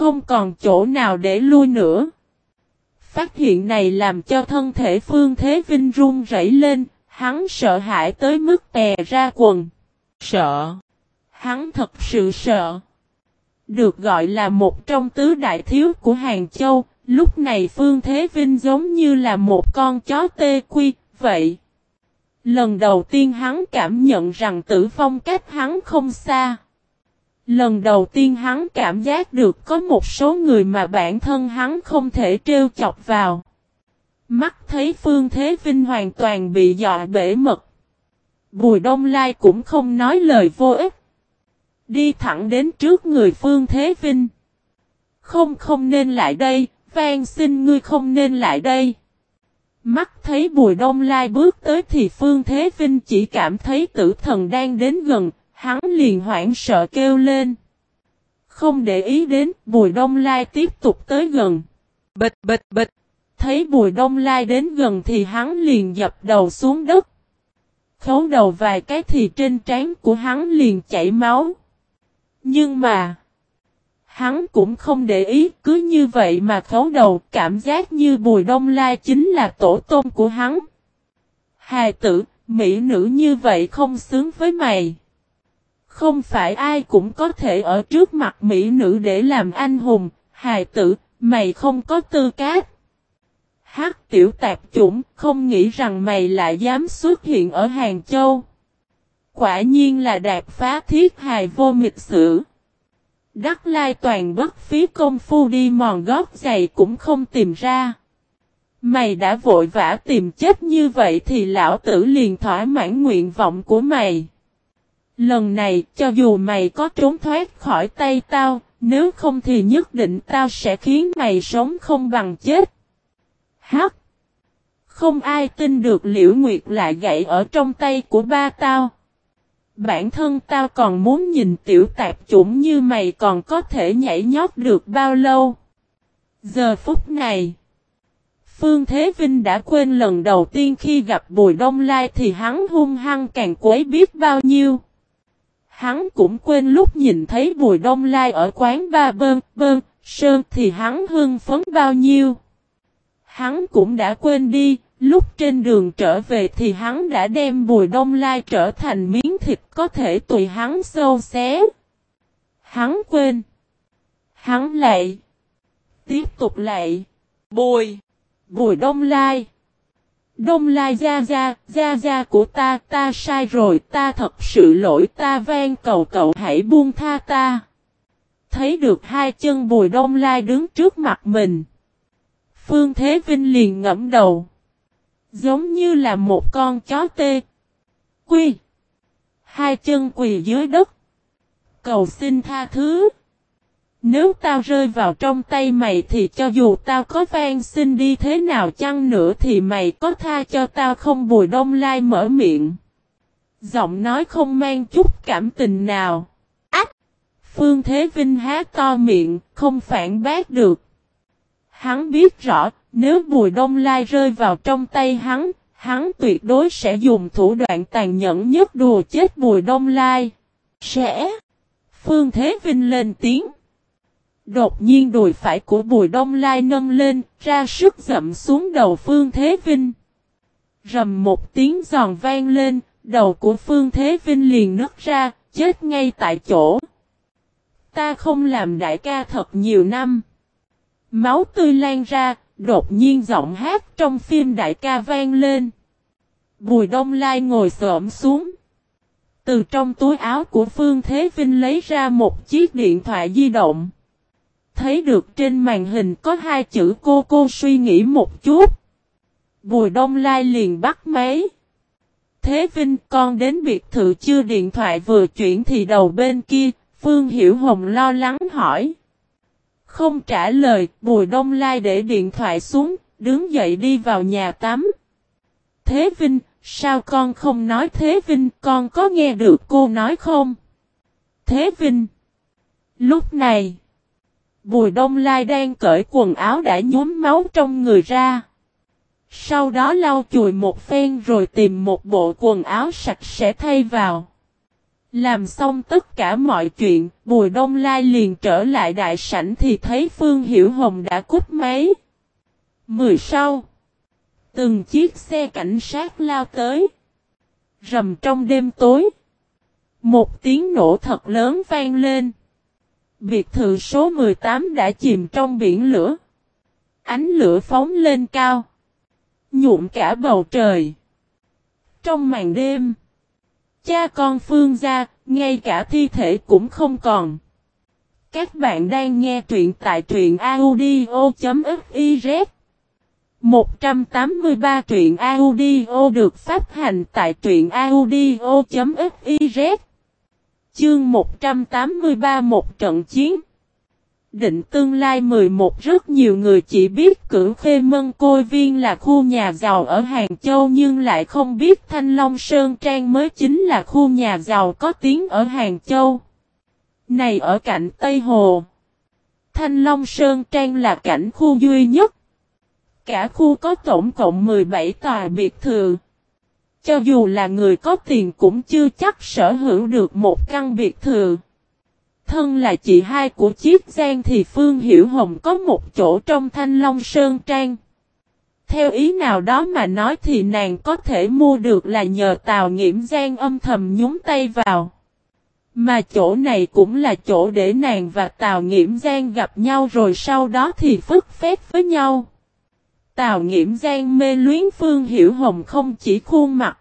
Không còn chỗ nào để lui nữa. Phát hiện này làm cho thân thể Phương Thế Vinh run rẩy lên, hắn sợ hãi tới mức tè ra quần. Sợ. Hắn thật sự sợ. Được gọi là một trong tứ đại thiếu của Hàng Châu, lúc này Phương Thế Vinh giống như là một con chó tê quy, vậy. Lần đầu tiên hắn cảm nhận rằng tử vong cách hắn không xa. Lần đầu tiên hắn cảm giác được có một số người mà bản thân hắn không thể trêu chọc vào. Mắt thấy Phương Thế Vinh hoàn toàn bị dọa bể mật. Bùi Đông Lai cũng không nói lời vô ích. Đi thẳng đến trước người Phương Thế Vinh. Không không nên lại đây, van xin ngươi không nên lại đây. Mắt thấy Bùi Đông Lai bước tới thì Phương Thế Vinh chỉ cảm thấy tử thần đang đến gần, hắn liền hoảng sợ kêu lên. Không để ý đến, Bùi Đông Lai tiếp tục tới gần. Bịch bịch bịch, thấy Bùi Đông Lai đến gần thì hắn liền dập đầu xuống đất. Khấu đầu vài cái thì trên trán của hắn liền chảy máu. Nhưng mà, hắn cũng không để ý, cứ như vậy mà khấu đầu, cảm giác như Bùi Đông Lai chính là tổ tôm của hắn. Hài tử, mỹ nữ như vậy không xứng với mày. Không phải ai cũng có thể ở trước mặt mỹ nữ để làm anh hùng, hài tử, mày không có tư cách. Hát tiểu tạp chủng, không nghĩ rằng mày lại dám xuất hiện ở Hàng Châu. Quả nhiên là đạt phá thiết hài vô mịch sử. Đắc lai toàn bất phí công phu đi mòn gót giày cũng không tìm ra. Mày đã vội vã tìm chết như vậy thì lão tử liền thỏa mãn nguyện vọng của mày. Lần này cho dù mày có trốn thoát khỏi tay tao, nếu không thì nhất định tao sẽ khiến mày sống không bằng chết. Hắc! Không ai tin được Liễu Nguyệt lại gãy ở trong tay của ba tao. Bản thân tao còn muốn nhìn tiểu tạp chủng như mày còn có thể nhảy nhót được bao lâu. Giờ phút này, Phương Thế Vinh đã quên lần đầu tiên khi gặp Bùi Đông Lai thì hắn hung hăng càng quấy biết bao nhiêu. Hắn cũng quên lúc nhìn thấy Bùi Đông Lai ở quán ba bơn bơn, sơn thì hắn hưng phấn bao nhiêu. Hắn cũng đã quên đi, Lúc trên đường trở về thì hắn đã đem bùi đông lai trở thành miếng thịt có thể tùy hắn sâu xé. Hắn quên. Hắn lại. Tiếp tục lại. Bùi. Bùi đông lai. Đông lai gia gia gia gia của ta, ta sai rồi, ta thật sự lỗi ta van cầu cậu hãy buông tha ta. Thấy được hai chân bùi đông lai đứng trước mặt mình. Phương Thế Vinh liền ngẫm đầu. Giống như là một con chó tê. Quy. Hai chân quỳ dưới đất. Cầu xin tha thứ. Nếu tao rơi vào trong tay mày thì cho dù tao có van xin đi thế nào chăng nữa thì mày có tha cho tao không bùi đông lai mở miệng. Giọng nói không mang chút cảm tình nào. Ách! Phương Thế Vinh há to miệng, không phản bác được. Hắn biết rõ, nếu Bùi Đông Lai rơi vào trong tay hắn, hắn tuyệt đối sẽ dùng thủ đoạn tàn nhẫn nhất đùa chết Bùi Đông Lai. Sẽ. Phương Thế Vinh lên tiếng. Đột nhiên đùi phải của Bùi Đông Lai nâng lên, ra sức dậm xuống đầu Phương Thế Vinh. Rầm một tiếng giòn vang lên, đầu của Phương Thế Vinh liền nứt ra, chết ngay tại chỗ. Ta không làm đại ca thật nhiều năm. Máu tươi lan ra, đột nhiên giọng hát trong phim đại ca vang lên. Bùi đông lai ngồi xổm xuống. Từ trong túi áo của Phương Thế Vinh lấy ra một chiếc điện thoại di động. Thấy được trên màn hình có hai chữ cô cô suy nghĩ một chút. Bùi đông lai liền bắt máy. Thế Vinh con đến biệt thự chưa điện thoại vừa chuyển thì đầu bên kia, Phương Hiểu Hồng lo lắng hỏi. Không trả lời, Bùi Đông Lai để điện thoại xuống, đứng dậy đi vào nhà tắm. Thế Vinh, sao con không nói Thế Vinh, con có nghe được cô nói không? Thế Vinh. Lúc này, Bùi Đông Lai đang cởi quần áo đã nhuốm máu trong người ra. Sau đó lau chùi một phen rồi tìm một bộ quần áo sạch sẽ thay vào. Làm xong tất cả mọi chuyện, Bùi Đông Lai liền trở lại đại sảnh thì thấy Phương Hiểu Hồng đã cút máy. Mười sau. Từng chiếc xe cảnh sát lao tới. Rầm trong đêm tối. Một tiếng nổ thật lớn vang lên. Biệt thự số 18 đã chìm trong biển lửa. Ánh lửa phóng lên cao. Nhuộm cả bầu trời. Trong màn đêm. Cha con Phương gia, ngay cả thi thể cũng không còn. Các bạn đang nghe truyện tại truyện audio.fiz 183 truyện audio được phát hành tại truyện audio.fiz Chương 183 một trận chiến Định tương lai 11 rất nhiều người chỉ biết cử khê mân côi viên là khu nhà giàu ở Hàng Châu nhưng lại không biết Thanh Long Sơn Trang mới chính là khu nhà giàu có tiếng ở Hàng Châu. Này ở cạnh Tây Hồ. Thanh Long Sơn Trang là cảnh khu duy nhất. Cả khu có tổng cộng 17 tòa biệt thự. Cho dù là người có tiền cũng chưa chắc sở hữu được một căn biệt thự. Thân là chị hai của Chiết Giang thì Phương Hiểu Hồng có một chỗ trong Thanh Long Sơn Trang. Theo ý nào đó mà nói thì nàng có thể mua được là nhờ Tào Nghiễm Giang âm thầm nhúng tay vào. Mà chỗ này cũng là chỗ để nàng và Tào Nghiễm Giang gặp nhau rồi sau đó thì phức phép với nhau. Tào Nghiễm Giang mê luyến Phương Hiểu Hồng không chỉ khuôn mặt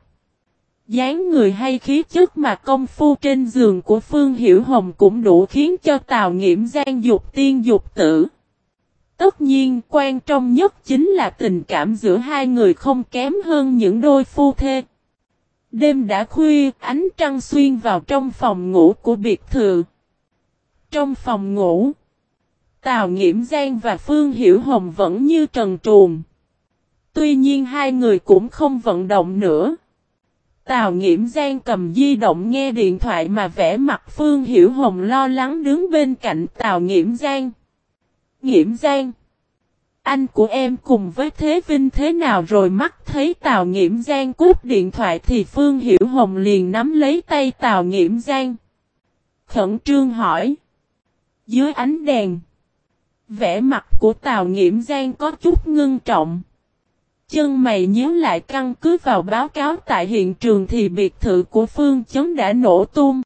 dáng người hay khí chất mà công phu trên giường của Phương Hiểu Hồng cũng đủ khiến cho Tào Nghiễm gian dục tiên dục tử. Tất nhiên quan trọng nhất chính là tình cảm giữa hai người không kém hơn những đôi phu thê. Đêm đã khuya, ánh trăng xuyên vào trong phòng ngủ của biệt thự. Trong phòng ngủ, Tào Nghiễm Giang và Phương Hiểu Hồng vẫn như trần truồng. Tuy nhiên hai người cũng không vận động nữa. Tào Nghiễm Giang cầm di động nghe điện thoại mà vẽ mặt Phương Hiểu Hồng lo lắng đứng bên cạnh Tào Nghiễm Giang. Nghiễm Giang. Anh của em cùng với Thế Vinh thế nào rồi mắt thấy Tào Nghiễm Giang cúp điện thoại thì Phương Hiểu Hồng liền nắm lấy tay Tào Nghiễm Giang. Khẩn trương hỏi. Dưới ánh đèn. Vẽ mặt của Tào Nghiễm Giang có chút ngưng trọng. Chân mày nhớ lại căn cứ vào báo cáo tại hiện trường thì biệt thự của Phương Chấn đã nổ tung.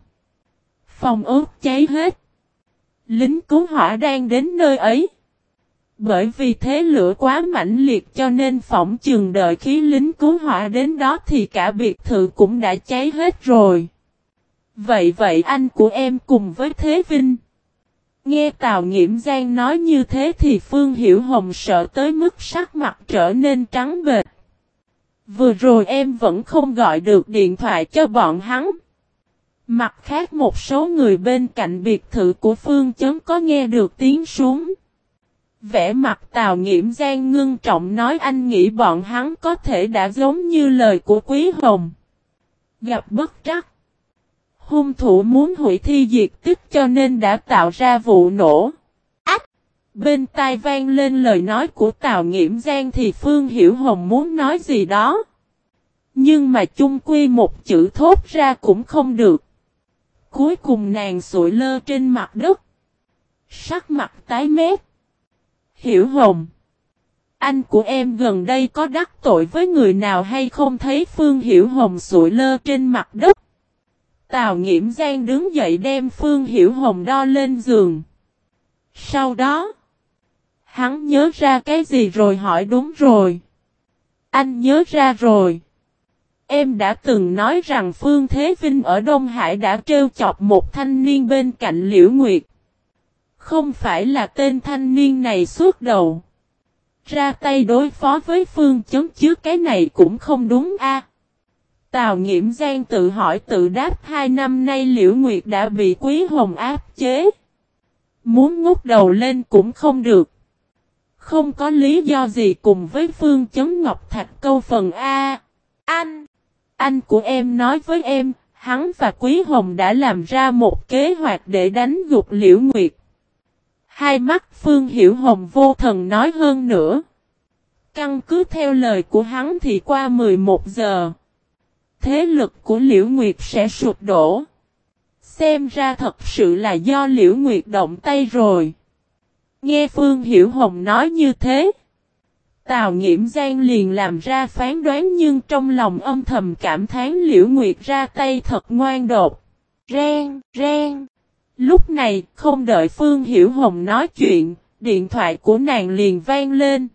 Phòng ướt cháy hết. Lính cứu hỏa đang đến nơi ấy. Bởi vì thế lửa quá mãnh liệt cho nên phỏng chừng đợi khí lính cứu hỏa đến đó thì cả biệt thự cũng đã cháy hết rồi. Vậy vậy anh của em cùng với Thế Vinh. Nghe Tào Nghiễm Giang nói như thế thì Phương Hiểu Hồng sợ tới mức sắc mặt trở nên trắng bệch. Vừa rồi em vẫn không gọi được điện thoại cho bọn hắn. Mặt khác một số người bên cạnh biệt thự của Phương Chấn có nghe được tiếng súng. Vẽ mặt Tào Nghiễm Giang ngưng trọng nói anh nghĩ bọn hắn có thể đã giống như lời của Quý Hồng. Gặp bất trắc. Hung thủ muốn hủy thi diệt tích cho nên đã tạo ra vụ nổ. Ách! Bên tai vang lên lời nói của Tào Nghiễm Giang thì Phương Hiểu Hồng muốn nói gì đó. Nhưng mà chung quy một chữ thốt ra cũng không được. Cuối cùng nàng sụi lơ trên mặt đất. Sắc mặt tái mét. Hiểu Hồng. Anh của em gần đây có đắc tội với người nào hay không thấy Phương Hiểu Hồng sụi lơ trên mặt đất. Tào Nghiễm Giang đứng dậy đem Phương Hiểu Hồng đo lên giường. Sau đó, hắn nhớ ra cái gì rồi hỏi đúng rồi. Anh nhớ ra rồi. Em đã từng nói rằng Phương Thế Vinh ở Đông Hải đã trêu chọc một thanh niên bên cạnh Liễu Nguyệt. Không phải là tên thanh niên này suốt đầu. Ra tay đối phó với Phương chấn chứ cái này cũng không đúng a. Tào Nghiễm Giang tự hỏi tự đáp hai năm nay Liễu Nguyệt đã bị Quý Hồng áp chế. Muốn ngút đầu lên cũng không được. Không có lý do gì cùng với Phương Chấn Ngọc Thạch câu phần A. Anh! Anh của em nói với em, hắn và Quý Hồng đã làm ra một kế hoạch để đánh gục Liễu Nguyệt. Hai mắt Phương Hiểu Hồng vô thần nói hơn nữa. Căn cứ theo lời của hắn thì qua 11 giờ thế lực của Liễu Nguyệt sẽ sụp đổ. Xem ra thật sự là do Liễu Nguyệt động tay rồi. Nghe Phương Hiểu Hồng nói như thế. Tào Nghiễm Giang liền làm ra phán đoán nhưng trong lòng âm thầm cảm thán Liễu Nguyệt ra tay thật ngoan đột. Ren, ren. Lúc này, không đợi Phương Hiểu Hồng nói chuyện, điện thoại của nàng liền vang lên.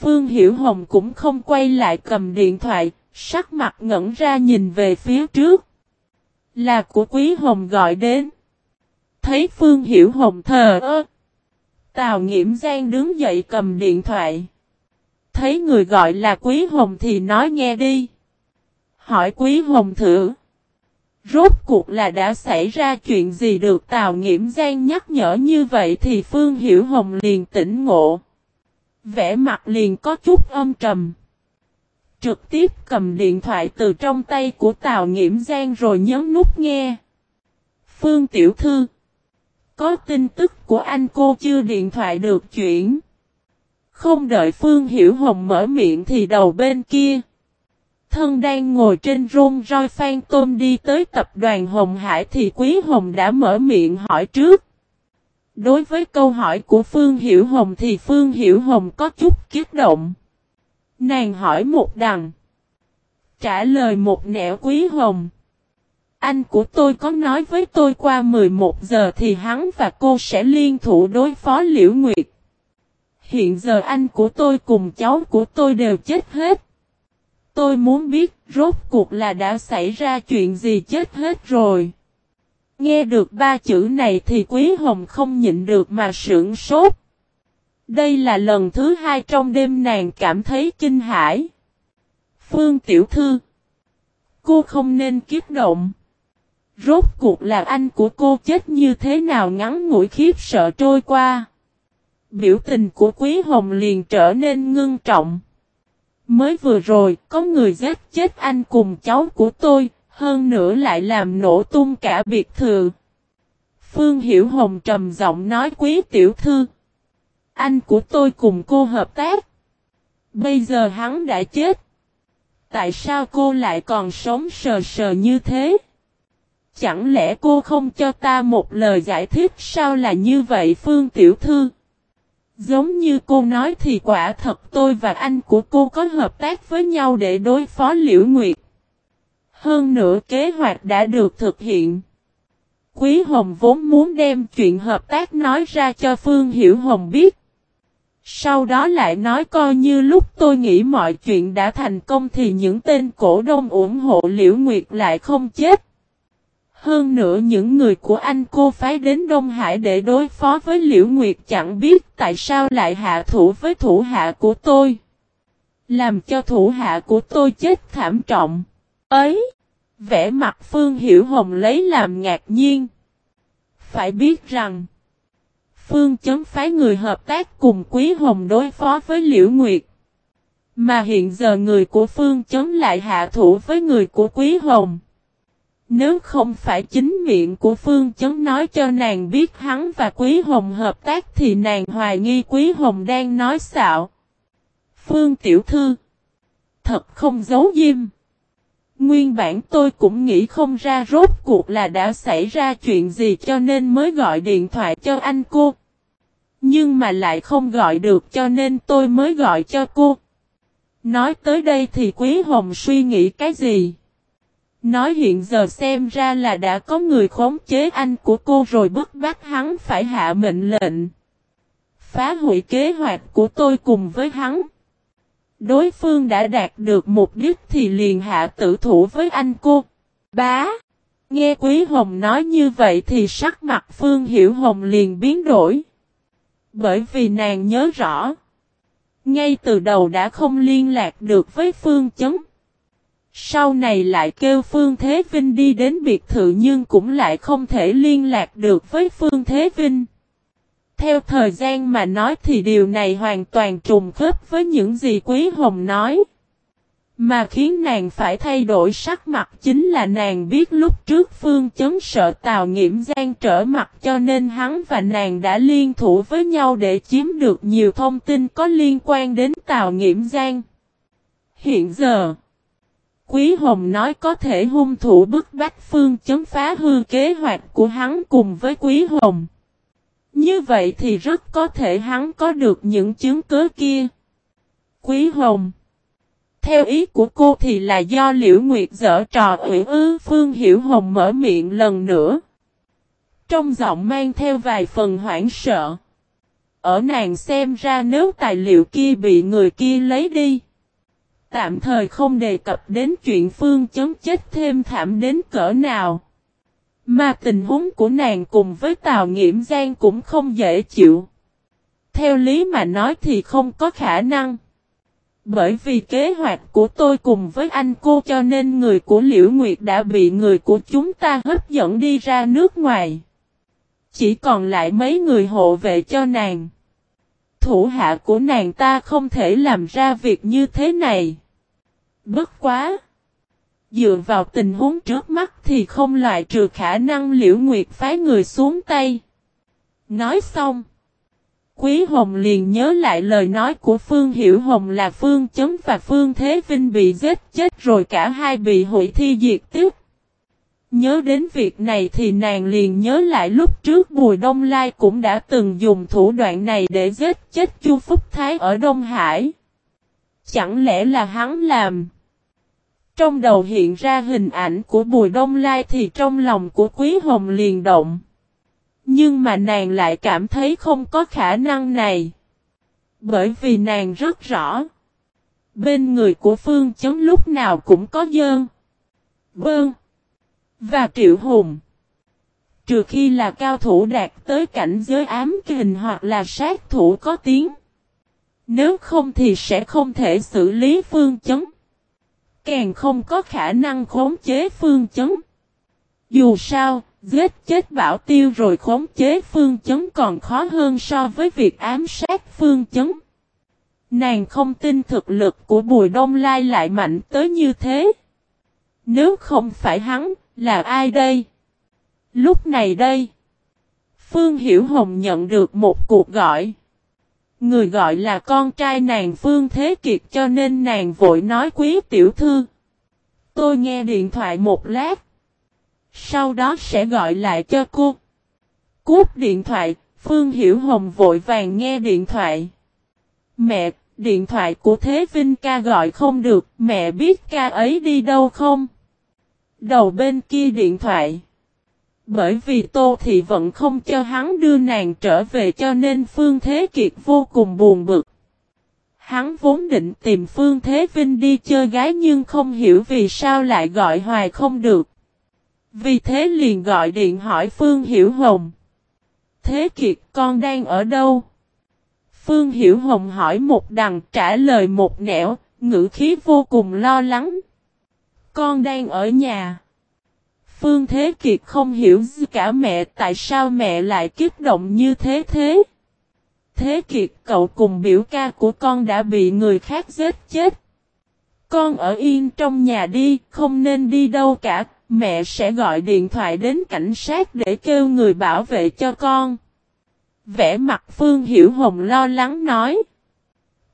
Phương Hiểu Hồng cũng không quay lại cầm điện thoại, sắc mặt ngẩn ra nhìn về phía trước. Là của Quý Hồng gọi đến. Thấy Phương Hiểu Hồng thờ ơ. Tào Nghiễm Giang đứng dậy cầm điện thoại. Thấy người gọi là Quý Hồng thì nói nghe đi. Hỏi Quý Hồng thử. Rốt cuộc là đã xảy ra chuyện gì được Tào Nghiễm Giang nhắc nhở như vậy thì Phương Hiểu Hồng liền tỉnh ngộ. Vẽ mặt liền có chút âm trầm. Trực tiếp cầm điện thoại từ trong tay của Tào Nghiễm Giang rồi nhấn nút nghe. Phương Tiểu Thư, Có tin tức của anh cô chưa điện thoại được chuyển. Không đợi Phương Hiểu Hồng mở miệng thì đầu bên kia. Thân đang ngồi trên rung roi phan tôm đi tới tập đoàn Hồng Hải thì Quý Hồng đã mở miệng hỏi trước. Đối với câu hỏi của Phương Hiểu Hồng thì Phương Hiểu Hồng có chút kiết động. Nàng hỏi một đằng. Trả lời một nẻo Quý Hồng. Anh của tôi có nói với tôi qua 11 giờ thì hắn và cô sẽ liên thủ đối phó Liễu Nguyệt. Hiện giờ anh của tôi cùng cháu của tôi đều chết hết. Tôi muốn biết rốt cuộc là đã xảy ra chuyện gì chết hết rồi. Nghe được ba chữ này thì Quý Hồng không nhịn được mà sưởng sốt. Đây là lần thứ hai trong đêm nàng cảm thấy kinh hãi. Phương Tiểu Thư Cô không nên kiếp động. Rốt cuộc là anh của cô chết như thế nào ngắn ngủi khiếp sợ trôi qua. Biểu tình của Quý Hồng liền trở nên ngưng trọng. Mới vừa rồi, có người giết chết anh cùng cháu của tôi, hơn nữa lại làm nổ tung cả biệt thự. Phương Hiểu Hồng trầm giọng nói quý tiểu thư. Anh của tôi cùng cô hợp tác. Bây giờ hắn đã chết. Tại sao cô lại còn sống sờ sờ như thế? Chẳng lẽ cô không cho ta một lời giải thích sao là như vậy, Phương Tiểu Thư? Giống như cô nói thì quả thật tôi và anh của cô có hợp tác với nhau để đối phó Liễu Nguyệt. Hơn nữa kế hoạch đã được thực hiện. Quý Hồng vốn muốn đem chuyện hợp tác nói ra cho Phương Hiểu Hồng biết. Sau đó lại nói coi như lúc tôi nghĩ mọi chuyện đã thành công thì những tên cổ đông ủng hộ Liễu Nguyệt lại không chết. Hơn nữa những người của anh cô phái đến Đông Hải để đối phó với Liễu Nguyệt chẳng biết tại sao lại hạ thủ với thủ hạ của tôi. Làm cho thủ hạ của tôi chết thảm trọng. Ấy! Vẽ mặt Phương Hiểu Hồng lấy làm ngạc nhiên. Phải biết rằng, Phương chấn phái người hợp tác cùng Quý Hồng đối phó với Liễu Nguyệt. Mà hiện giờ người của Phương chấn lại hạ thủ với người của Quý Hồng. Nếu không phải chính miệng của Phương Chấn nói cho nàng biết hắn và Quý Hồng hợp tác thì nàng hoài nghi Quý Hồng đang nói xạo. Phương Tiểu Thư, Thật không giấu diêm. Nguyên bản tôi cũng nghĩ không ra rốt cuộc là đã xảy ra chuyện gì cho nên mới gọi điện thoại cho anh cô. Nhưng mà lại không gọi được cho nên tôi mới gọi cho cô. Nói tới đây thì Quý Hồng suy nghĩ cái gì? Nói hiện giờ xem ra là đã có người khống chế anh của cô rồi bức bách hắn phải hạ mệnh lệnh. Phá hủy kế hoạch của tôi cùng với hắn. Đối phương đã đạt được mục đích thì liền hạ tử thủ với anh cô. Bá! Nghe Quý Hồng nói như vậy thì sắc mặt Phương Hiểu Hồng liền biến đổi. Bởi vì nàng nhớ rõ. Ngay từ đầu đã không liên lạc được với Phương Chấn. Sau này lại kêu Phương Thế Vinh đi đến biệt thự nhưng cũng lại không thể liên lạc được với Phương Thế Vinh. Theo thời gian mà nói thì điều này hoàn toàn trùng khớp với những gì Quý Hồng nói. Mà khiến nàng phải thay đổi sắc mặt chính là nàng biết lúc trước Phương chấn sợ Tào Nghiễm Giang trở mặt cho nên hắn và nàng đã liên thủ với nhau để chiếm được nhiều thông tin có liên quan đến Tào Nghiễm Giang. Hiện giờ, Quý Hồng nói có thể hung thủ bức bách Phương Chấn phá hư kế hoạch của hắn cùng với Quý Hồng. Như vậy thì rất có thể hắn có được những chứng cứ kia. Quý Hồng theo ý của cô thì là do Liễu Nguyệt dở trò ủy ư Phương Hiểu Hồng mở miệng lần nữa. Trong giọng mang theo vài phần hoảng sợ. Ở nàng xem ra nếu tài liệu kia bị người kia lấy đi. Tạm thời không đề cập đến chuyện Phương chấm chết thêm thảm đến cỡ nào. Mà tình huống của nàng cùng với Tào Nghiễm Giang cũng không dễ chịu. Theo lý mà nói thì không có khả năng. Bởi vì kế hoạch của tôi cùng với anh cô cho nên người của Liễu Nguyệt đã bị người của chúng ta hấp dẫn đi ra nước ngoài. Chỉ còn lại mấy người hộ vệ cho nàng. Thủ hạ của nàng ta không thể làm ra việc như thế này. Bất quá! Dựa vào tình huống trước mắt thì không loại trừ khả năng liễu nguyệt phái người xuống tay. Nói xong. Quý Hồng liền nhớ lại lời nói của Phương Hiểu Hồng là Phương Chấm và Phương Thế Vinh bị giết chết rồi cả hai bị hủy thi diệt tiếp. Nhớ đến việc này thì nàng liền nhớ lại lúc trước Bùi Đông Lai cũng đã từng dùng thủ đoạn này để giết chết Chu Phúc Thái ở Đông Hải. Chẳng lẽ là hắn làm? Trong đầu hiện ra hình ảnh của Bùi Đông Lai thì trong lòng của Quý Hồng liền động. Nhưng mà nàng lại cảm thấy không có khả năng này. Bởi vì nàng rất rõ. Bên người của Phương Chấn lúc nào cũng có dơn. Bơn. Và Triệu Hùng. Trừ khi là cao thủ đạt tới cảnh giới ám kình hoặc là sát thủ có tiếng. Nếu không thì sẽ không thể xử lý phương chấn. Càng không có khả năng khống chế phương chấn. Dù sao, giết chết bảo tiêu rồi khống chế phương chấn còn khó hơn so với việc ám sát phương chấn. Nàng không tin thực lực của Bùi Đông Lai lại mạnh tới như thế. Nếu không phải hắn, là ai đây? Lúc này đây, Phương Hiểu Hồng nhận được một cuộc gọi. Người gọi là con trai nàng Phương Thế Kiệt cho nên nàng vội nói quý tiểu thư. Tôi nghe điện thoại một lát. Sau đó sẽ gọi lại cho cô. Cúp điện thoại, Phương Hiểu Hồng vội vàng nghe điện thoại. Mẹ, điện thoại của Thế Vinh ca gọi không được, mẹ biết ca ấy đi đâu không? Đầu bên kia điện thoại. Bởi vì Tô Thị vẫn không cho hắn đưa nàng trở về cho nên Phương Thế Kiệt vô cùng buồn bực. Hắn vốn định tìm Phương Thế Vinh đi chơi gái nhưng không hiểu vì sao lại gọi hoài không được. Vì thế liền gọi điện hỏi Phương Hiểu Hồng. Thế Kiệt con đang ở đâu? Phương Hiểu Hồng hỏi một đằng trả lời một nẻo, ngữ khí vô cùng lo lắng. Con đang ở nhà. Phương Thế Kiệt không hiểu gì cả mẹ tại sao mẹ lại kích động như thế thế. Thế Kiệt cậu cùng biểu ca của con đã bị người khác giết chết. Con ở yên trong nhà đi, không nên đi đâu cả, mẹ sẽ gọi điện thoại đến cảnh sát để kêu người bảo vệ cho con. Vẽ mặt Phương Hiểu Hồng lo lắng nói.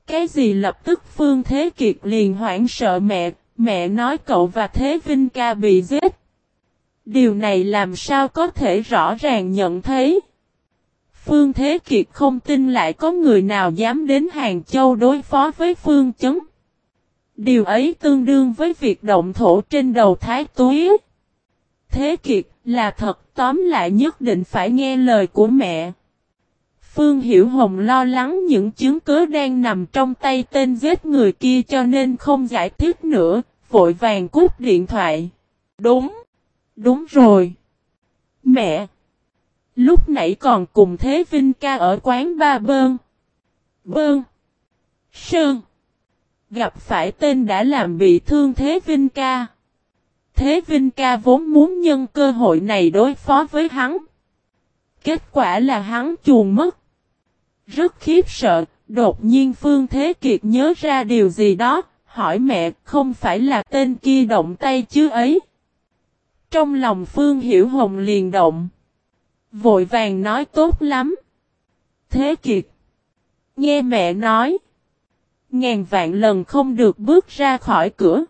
Cái gì lập tức Phương Thế Kiệt liền hoảng sợ mẹ, mẹ nói cậu và Thế Vinh ca bị giết. Điều này làm sao có thể rõ ràng nhận thấy. Phương Thế Kiệt không tin lại có người nào dám đến Hàng Châu đối phó với Phương Chấn. Điều ấy tương đương với việc động thổ trên đầu Thái Túy. Thế Kiệt là thật tóm lại nhất định phải nghe lời của mẹ. Phương Hiểu Hồng lo lắng những chứng cứ đang nằm trong tay tên giết người kia cho nên không giải thích nữa, vội vàng cút điện thoại. Đúng, đúng rồi. Mẹ! Lúc nãy còn cùng Thế Vinh ca ở quán ba bơn. Bơn. Sơn. Gặp phải tên đã làm bị thương Thế Vinh ca. Thế Vinh ca vốn muốn nhân cơ hội này đối phó với hắn. Kết quả là hắn chuồn mất. Rất khiếp sợ, đột nhiên Phương Thế Kiệt nhớ ra điều gì đó, hỏi mẹ không phải là tên kia động tay chứ ấy. Trong lòng Phương Hiểu Hồng liền động. Vội vàng nói tốt lắm. Thế Kiệt. Nghe mẹ nói. Ngàn vạn lần không được bước ra khỏi cửa.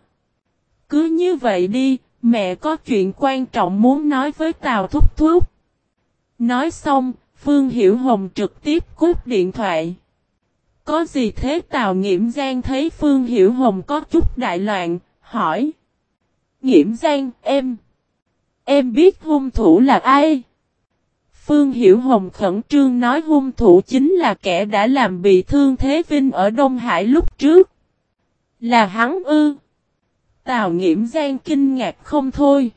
Cứ như vậy đi, mẹ có chuyện quan trọng muốn nói với Tào Thúc Thúc. Nói xong, Phương Hiểu Hồng trực tiếp cúp điện thoại. Có gì thế Tào Nghiễm Giang thấy Phương Hiểu Hồng có chút đại loạn, hỏi. Nghiễm Giang, em. Em biết hung thủ là ai? Phương Hiểu Hồng khẩn trương nói hung thủ chính là kẻ đã làm bị thương Thế Vinh ở Đông Hải lúc trước. Là hắn ư. Tào Nghiễm Giang kinh ngạc không thôi.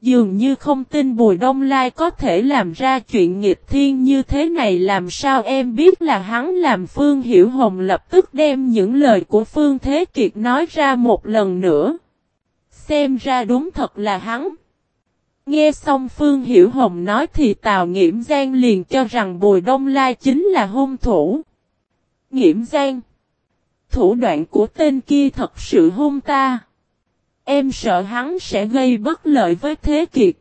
Dường như không tin Bùi Đông Lai có thể làm ra chuyện nghịch thiên như thế này làm sao em biết là hắn làm Phương Hiểu Hồng lập tức đem những lời của Phương Thế Kiệt nói ra một lần nữa. Xem ra đúng thật là hắn. Nghe xong Phương Hiểu Hồng nói thì Tào Nghiễm Giang liền cho rằng Bùi Đông Lai chính là hung thủ. Nghiễm Giang, Thủ đoạn của tên kia thật sự hung ta. Em sợ hắn sẽ gây bất lợi với Thế Kiệt.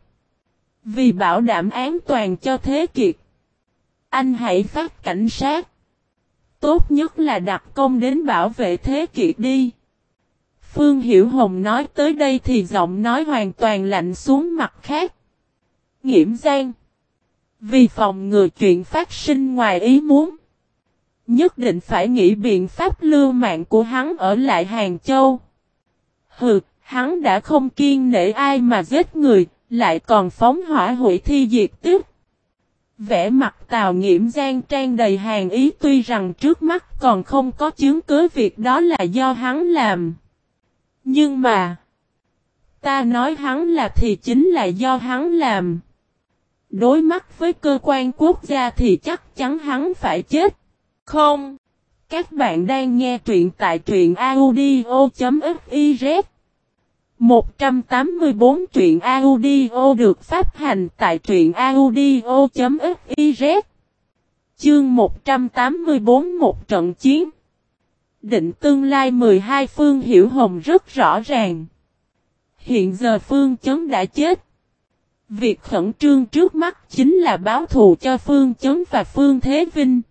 Vì bảo đảm an toàn cho Thế Kiệt. Anh hãy phát cảnh sát. Tốt nhất là đặt công đến bảo vệ Thế Kiệt đi. Phương Hiểu Hồng nói tới đây thì giọng nói hoàn toàn lạnh xuống mặt khác. Nghiễm Giang. Vì phòng ngừa chuyện phát sinh ngoài ý muốn. Nhất định phải nghĩ biện pháp lưu mạng của hắn ở lại Hàng Châu. Hừ, hắn đã không kiên nể ai mà giết người, lại còn phóng hỏa hủy thi diệt tiếp. Vẽ mặt Tào Nghiễm Giang trang đầy hàng ý tuy rằng trước mắt còn không có chứng cứ việc đó là do hắn làm. Nhưng mà, ta nói hắn là thì chính là do hắn làm. Đối mắt với cơ quan quốc gia thì chắc chắn hắn phải chết. Không. Các bạn đang nghe truyện tại truyện audio.fif 184 truyện audio được phát hành tại truyện audio.fiz Chương 184 Một trận chiến Định tương lai 12 Phương Hiểu Hồng rất rõ ràng. Hiện giờ Phương Chấn đã chết. Việc khẩn trương trước mắt chính là báo thù cho Phương Chấn và Phương Thế Vinh.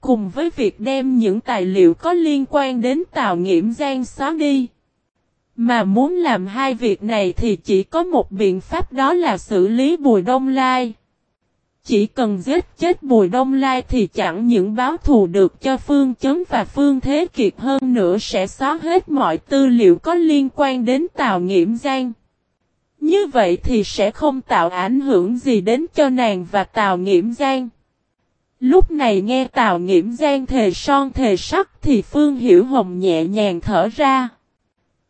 Cùng với việc đem những tài liệu có liên quan đến Tào Nghiễm Giang xóa đi. Mà muốn làm hai việc này thì chỉ có một biện pháp đó là xử lý Bùi Đông Lai. Chỉ cần giết chết Bùi Đông Lai thì chẳng những báo thù được cho Phương Chấn và Phương Thế Kiệt hơn nữa sẽ xóa hết mọi tư liệu có liên quan đến Tào Nghiễm Giang. Như vậy thì sẽ không tạo ảnh hưởng gì đến cho nàng và Tào Nghiễm Giang. Lúc này nghe Tào Nghiễm Giang thề son thề sắc thì Phương Hiểu Hồng nhẹ nhàng thở ra.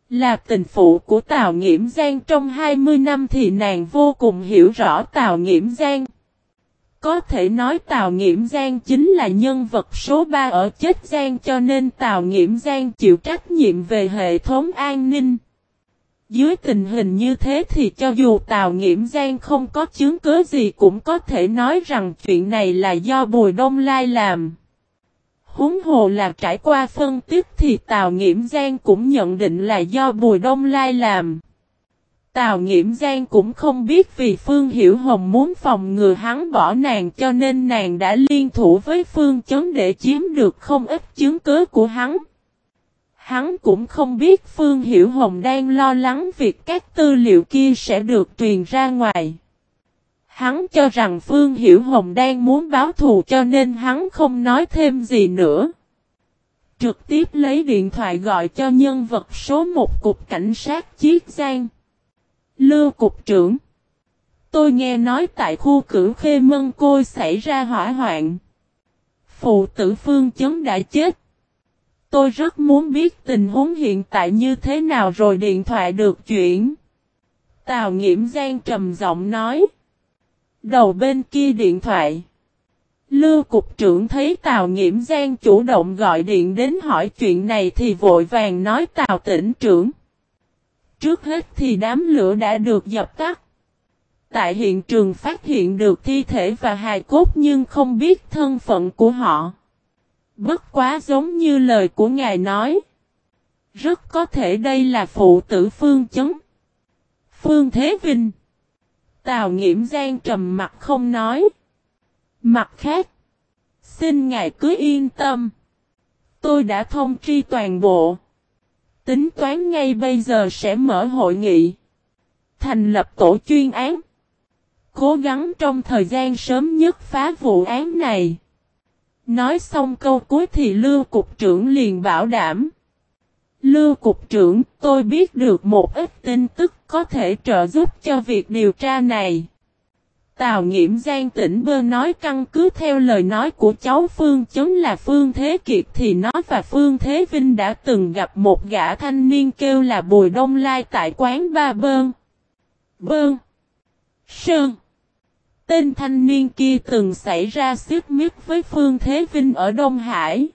Là tình phụ của Tào Nghiễm Giang trong 20 năm thì nàng vô cùng hiểu rõ Tào Nghiễm Giang. Có thể nói Tào Nghiễm Giang chính là nhân vật số 3 ở chết Giang, cho nên Tào Nghiễm Giang chịu trách nhiệm về hệ thống an ninh. Dưới tình hình như thế thì cho dù Tào Nghiễm Giang không có chứng cứ gì cũng có thể nói rằng chuyện này là do Bùi Đông Lai làm. Huống hồ là trải qua phân tích thì Tào Nghiễm Giang cũng nhận định là do Bùi Đông Lai làm. Tào Nghiễm Giang cũng không biết vì Phương Hiểu Hồng muốn phòng ngừa hắn bỏ nàng cho nên nàng đã liên thủ với Phương Chấn để chiếm được không ít chứng cứ của hắn. Hắn cũng không biết Phương Hiểu Hồng đang lo lắng việc các tư liệu kia sẽ được truyền ra ngoài. Hắn cho rằng Phương Hiểu Hồng đang muốn báo thù cho nên hắn không nói thêm gì nữa. Trực tiếp lấy điện thoại gọi cho nhân vật số một cục cảnh sát Chiết Giang. Lưu Cục trưởng. Tôi nghe nói tại khu cử Khê Mân Côi xảy ra hỏa hoạn. Phụ tử Phương Chấn đã chết. Tôi rất muốn biết tình huống hiện tại như thế nào rồi điện thoại được chuyển. Tào Nghiễm Giang trầm giọng nói. Đầu bên kia điện thoại. Lưu Cục trưởng thấy Tào Nghiễm Giang chủ động gọi điện đến hỏi chuyện này thì vội vàng nói, Tào tỉnh trưởng. Trước hết thì đám lửa đã được dập tắt. Tại hiện trường phát hiện được thi thể và hài cốt nhưng không biết thân phận của họ. Bất quá giống như lời của ngài nói. Rất có thể đây là phụ tử Phương Chấn. Phương Thế Vinh. Tào Nghiễm Giang trầm mặt không nói. Mặt khác. Xin ngài cứ yên tâm. Tôi đã thông tri toàn bộ. Tính toán ngay bây giờ sẽ mở hội nghị. Thành lập tổ chuyên án. Cố gắng trong thời gian sớm nhất phá vụ án này. Nói xong câu cuối thì Lưu Cục trưởng liền bảo đảm. Lưu Cục trưởng, tôi biết được một ít tin tức có thể trợ giúp cho việc điều tra này. Tào Nghiễm Giang tỉnh bơ nói căn cứ theo lời nói của cháu Phương Chấn là Phương Thế Kiệt thì nó và Phương Thế Vinh đã từng gặp một gã thanh niên kêu là Bùi Đông Lai tại quán Ba Bơn. Bơn. Sơn. Tên thanh niên kia từng xảy ra xích mít với Phương Thế Vinh ở Đông Hải.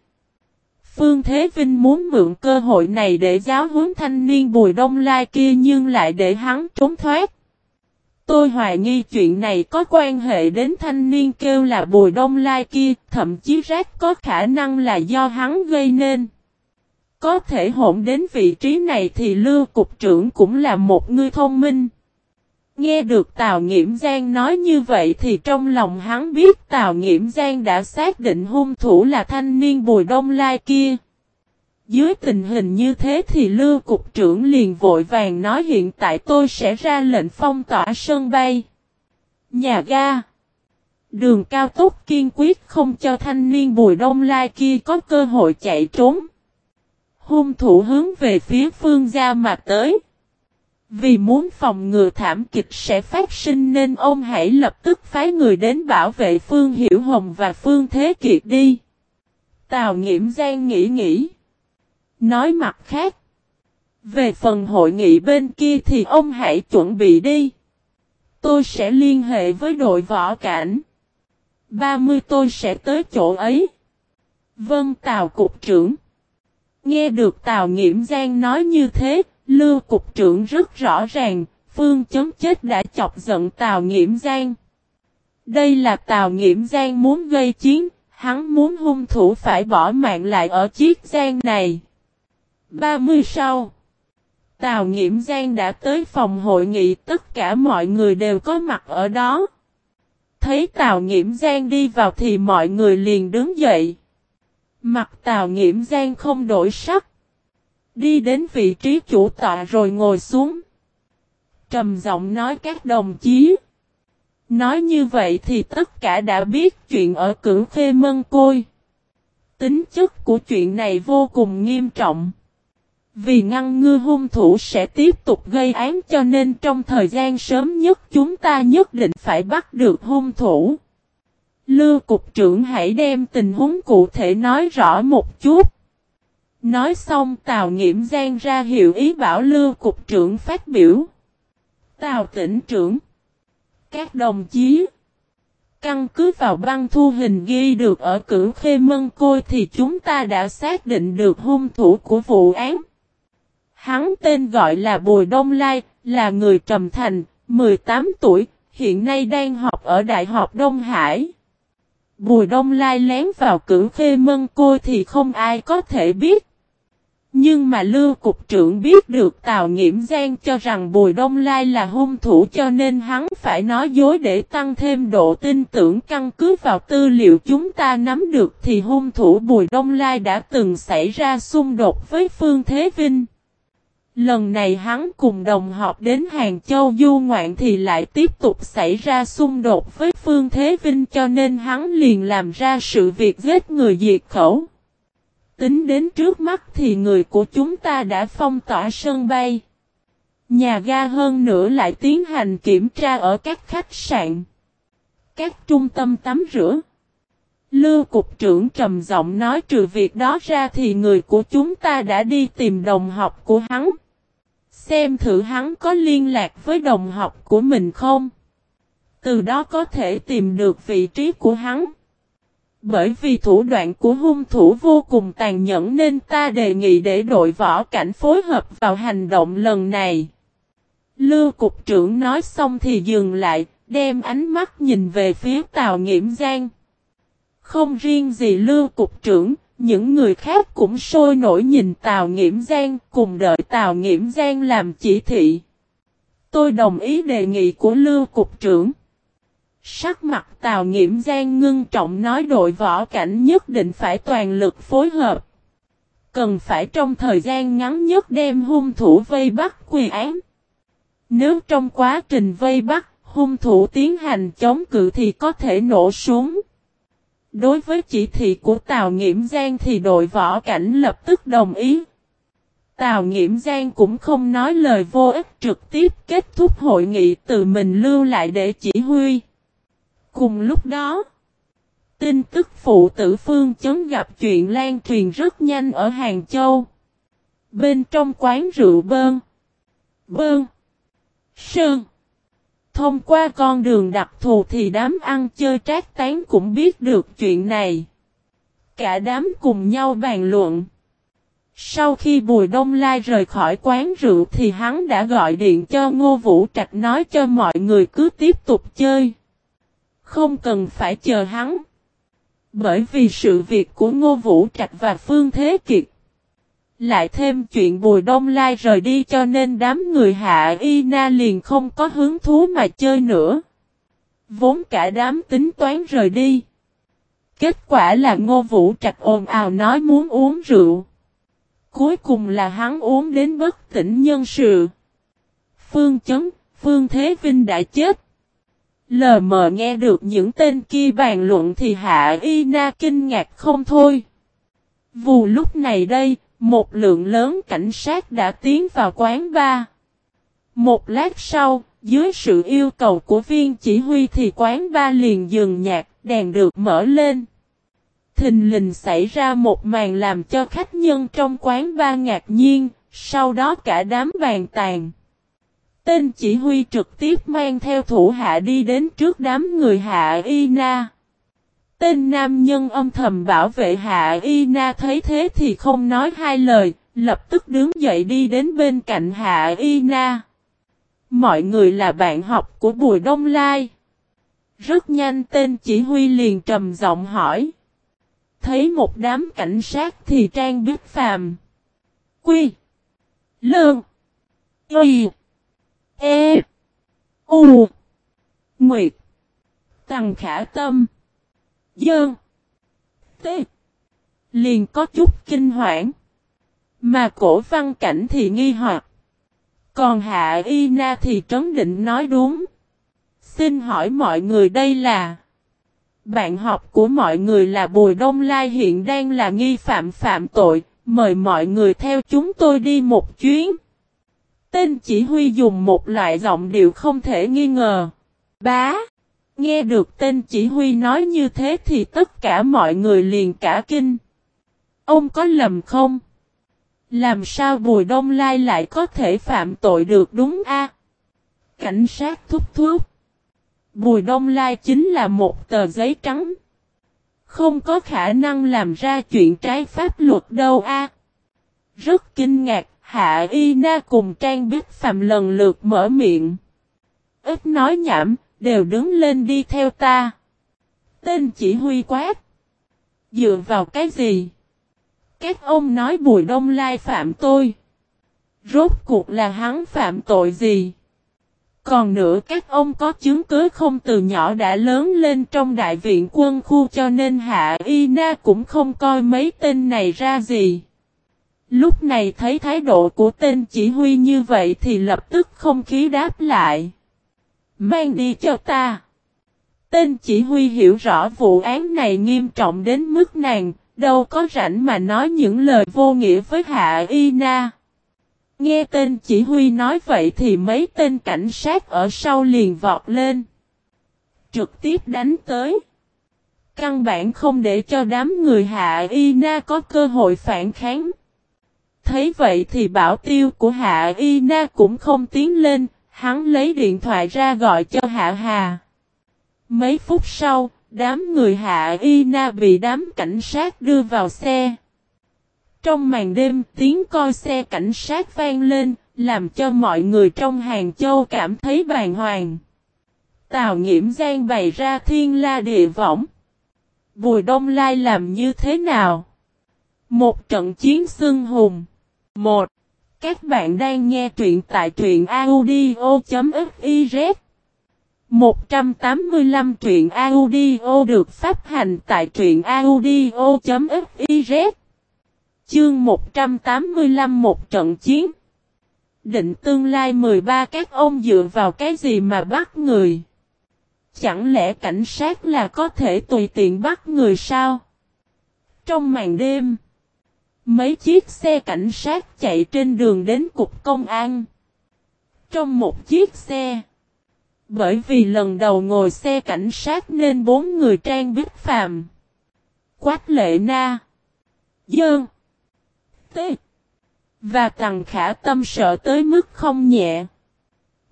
Phương Thế Vinh muốn mượn cơ hội này để giáo huấn thanh niên Bùi Đông Lai kia nhưng lại để hắn trốn thoát. Tôi hoài nghi chuyện này có quan hệ đến thanh niên kêu là Bùi Đông Lai kia, thậm chí rác có khả năng là do hắn gây nên. Có thể hỗn đến vị trí này thì Lưu Cục trưởng cũng là một người thông minh. Nghe được Tào Nghiễm Giang nói như vậy thì trong lòng hắn biết Tào Nghiễm Giang đã xác định hung thủ là thanh niên Bùi Đông Lai kia. Dưới tình hình như thế thì Lưu Cục trưởng liền vội vàng nói hiện tại tôi sẽ ra lệnh phong tỏa sân bay. Nhà ga. Đường cao tốc kiên quyết không cho thanh niên Bùi Đông Lai kia có cơ hội chạy trốn. Hung thủ hướng về phía phương gia mà tới. Vì muốn phòng ngừa thảm kịch sẽ phát sinh nên ông hãy lập tức phái người đến bảo vệ Phương Hiểu Hồng và Phương Thế Kiệt đi. Tào Nghiễm Giang nghĩ nghĩ. Nói mặt khác. Về phần hội nghị bên kia thì ông hãy chuẩn bị đi. Tôi sẽ liên hệ với đội võ cảnh. 30 tôi sẽ tới chỗ ấy. Vâng Tào Cục trưởng. Nghe được Tào Nghiễm Giang nói như thế, Lưu Cục trưởng rất rõ ràng, Phương chấm chết đã chọc giận Tào Nghiễm Giang. Đây là Tào Nghiễm Giang muốn gây chiến, hắn muốn hung thủ phải bỏ mạng lại ở chiếc giang này. 30 sau Tào Nghiễm Giang đã tới phòng hội nghị tất cả mọi người đều có mặt ở đó. Thấy Tào Nghiễm Giang đi vào thì mọi người liền đứng dậy. Mặt Tào Nghiễm Giang không đổi sắc. Đi đến vị trí chủ tọa rồi ngồi xuống. Trầm giọng nói các đồng chí. Nói như vậy thì tất cả đã biết chuyện ở cửu khê mân côi. Tính chất của chuyện này vô cùng nghiêm trọng. Vì ngăn ngư hung thủ sẽ tiếp tục gây án cho nên trong thời gian sớm nhất chúng ta nhất định phải bắt được hung thủ. Lưu Cục trưởng hãy đem tình huống cụ thể nói rõ một chút. Nói xong Tào Nghiễm Giang ra hiệu ý bảo Lưu Cục trưởng phát biểu. Tào tỉnh trưởng. Các đồng chí. Căn cứ vào băng thu hình ghi được ở cửu khê mân côi thì chúng ta đã xác định được hung thủ của vụ án. Hắn tên gọi là Bùi Đông Lai, là người trầm thành, 18 tuổi, hiện nay đang học ở Đại học Đông Hải. Bùi Đông Lai lén vào cửu khê mân côi thì không ai có thể biết. Nhưng mà Lưu Cục trưởng biết được Tào Nghiễm Giang cho rằng Bùi Đông Lai là hung thủ cho nên hắn phải nói dối để tăng thêm độ tin tưởng căn cứ vào tư liệu chúng ta nắm được thì hung thủ Bùi Đông Lai đã từng xảy ra xung đột với Phương Thế Vinh. Lần này hắn cùng đồng học đến Hàng Châu du ngoạn thì lại tiếp tục xảy ra xung đột với Phương Thế Vinh cho nên hắn liền làm ra sự việc giết người diệt khẩu. Tính đến trước mắt thì người của chúng ta đã phong tỏa sân bay. Nhà ga hơn nữa lại tiến hành kiểm tra ở các khách sạn, các trung tâm tắm rửa. Lưu Cục trưởng trầm giọng nói trừ việc đó ra thì người của chúng ta đã đi tìm đồng học của hắn. Xem thử hắn có liên lạc với đồng học của mình không? Từ đó có thể tìm được vị trí của hắn. Bởi vì thủ đoạn của hung thủ vô cùng tàn nhẫn nên ta đề nghị để đội võ cảnh phối hợp vào hành động lần này. Lưu Cục trưởng nói xong thì dừng lại, đem ánh mắt nhìn về phía Tào Nghiễm Giang. Không riêng gì Lưu Cục trưởng, những người khác cũng sôi nổi nhìn Tào Nghiễm Giang cùng đợi Tào Nghiễm Giang làm chỉ thị. Tôi đồng ý đề nghị của Lưu Cục trưởng. Sắc mặt Tào Nghiễm Giang ngưng trọng nói đội võ cảnh nhất định phải toàn lực phối hợp. cần phải trong thời gian ngắn nhất đem hung thủ vây bắt quy án. Nếu trong quá trình vây bắt, hung thủ tiến hành chống cự thì có thể nổ súng. Đối với chỉ thị của Tào Nghiễm Giang thì đội võ cảnh lập tức đồng ý. Tào Nghiễm Giang cũng không nói lời vô ích trực tiếp kết thúc hội nghị từ mình lưu lại để chỉ huy. Cùng lúc đó, tin tức phụ tử phương chấn gặp chuyện lan truyền rất nhanh ở Hàng Châu. Bên trong quán rượu bơn, bơn, sơn. Thông qua con đường đặc thù thì đám ăn chơi trác tán cũng biết được chuyện này. Cả đám cùng nhau bàn luận. Sau khi Bùi Đông Lai rời khỏi quán rượu thì hắn đã gọi điện cho Ngô Vũ Trạch nói cho mọi người cứ tiếp tục chơi. Không cần phải chờ hắn. Bởi vì sự việc của Ngô Vũ Trạch và Phương Thế Kiệt. Lại thêm chuyện Bùi Đông Lai rời đi cho nên đám người hạ y na liền không có hứng thú mà chơi nữa. Vốn cả đám tính toán rời đi. Kết quả là Ngô Vũ Trạch ồn ào nói muốn uống rượu. Cuối cùng là hắn uống đến bất tỉnh nhân sự. Phương Chấn, Phương Thế Vinh đã chết. Lờ mờ nghe được những tên kia bàn luận thì Hạ Y Na kinh ngạc không thôi. Vù lúc này đây, một lượng lớn cảnh sát đã tiến vào quán bar. Một lát sau, dưới sự yêu cầu của viên chỉ huy thì quán bar liền dừng nhạc, đèn được mở lên thình lình xảy ra một màn làm cho khách nhân trong quán ba ngạc nhiên, sau đó cả đám bàn tàn. Tên chỉ huy trực tiếp mang theo thủ hạ đi đến trước đám người hạ y na. Tên nam nhân âm thầm bảo vệ hạ y na thấy thế thì không nói hai lời, lập tức đứng dậy đi đến bên cạnh hạ y na. Mọi người là bạn học của Bùi Đông Lai. Rất nhanh tên chỉ huy liền trầm giọng hỏi. Thấy một đám cảnh sát thì trang biết phàm. Quy. Lương. Y. E. U. Nguyệt. Tằng khả tâm. Dơn. T. Liền có chút kinh hoảng. Mà cổ văn cảnh thì nghi hoặc. Còn hạ y na thì trấn định nói đúng. Xin hỏi mọi người đây là. Bạn học của mọi người là Bùi Đông Lai hiện đang là nghi phạm phạm tội, mời mọi người theo chúng tôi đi một chuyến. Tên chỉ huy dùng một loại giọng điệu không thể nghi ngờ. Bá! Nghe được tên chỉ huy nói như thế thì tất cả mọi người liền cả kinh. Ông có lầm không? Làm sao Bùi Đông Lai lại có thể phạm tội được đúng a? Cảnh sát thúc thúc. Bùi Đông Lai chính là một tờ giấy trắng. Không có khả năng làm ra chuyện trái pháp luật đâu a. Rất kinh ngạc, Hạ Y Na cùng Trang Bích Phạm lần lượt mở miệng. Ít nói nhảm, đều đứng lên đi theo ta. Tên chỉ huy quát. Dựa vào cái gì? Các ông nói Bùi Đông Lai phạm tôi. Rốt cuộc là hắn phạm tội gì? Còn nữa các ông có chứng cứ không từ nhỏ đã lớn lên trong đại viện quân khu cho nên Hạ Y Na cũng không coi mấy tên này ra gì. Lúc này thấy thái độ của tên chỉ huy như vậy thì lập tức không khí đáp lại. Mang đi cho ta. Tên chỉ huy hiểu rõ vụ án này nghiêm trọng đến mức nàng, đâu có rảnh mà nói những lời vô nghĩa với Hạ Y Na. Nghe tên chỉ huy nói vậy thì mấy tên cảnh sát ở sau liền vọt lên. Trực tiếp đánh tới. Căn bản không để cho đám người Hạ Y Na có cơ hội phản kháng. Thấy vậy thì bảo tiêu của Hạ Y Na cũng không tiến lên, hắn lấy điện thoại ra gọi cho Hạ Hà. Mấy phút sau, đám người Hạ Y Na bị đám cảnh sát đưa vào xe. Trong màn đêm tiếng coi xe cảnh sát vang lên, làm cho mọi người trong Hàng Châu cảm thấy bàng hoàng. Tào nghiễm giang bày ra thiên la địa võng. Bùi Đông Lai làm như thế nào? Một trận chiến xưng hùng. Một. Các bạn đang nghe truyện tại truyện audio.fiz 185 truyện audio được phát hành tại truyện audio.fiz Chương 185 một trận chiến. Định tương lai 13 các ông dựa vào cái gì mà bắt người? Chẳng lẽ cảnh sát là có thể tùy tiện bắt người sao? Trong màn đêm, mấy chiếc xe cảnh sát chạy trên đường đến cục công an. Trong một chiếc xe, bởi vì lần đầu ngồi xe cảnh sát nên bốn người trang biết phàm. Quách lệ na. Dơn. Tê. Và tằng khả tâm sợ tới mức không nhẹ.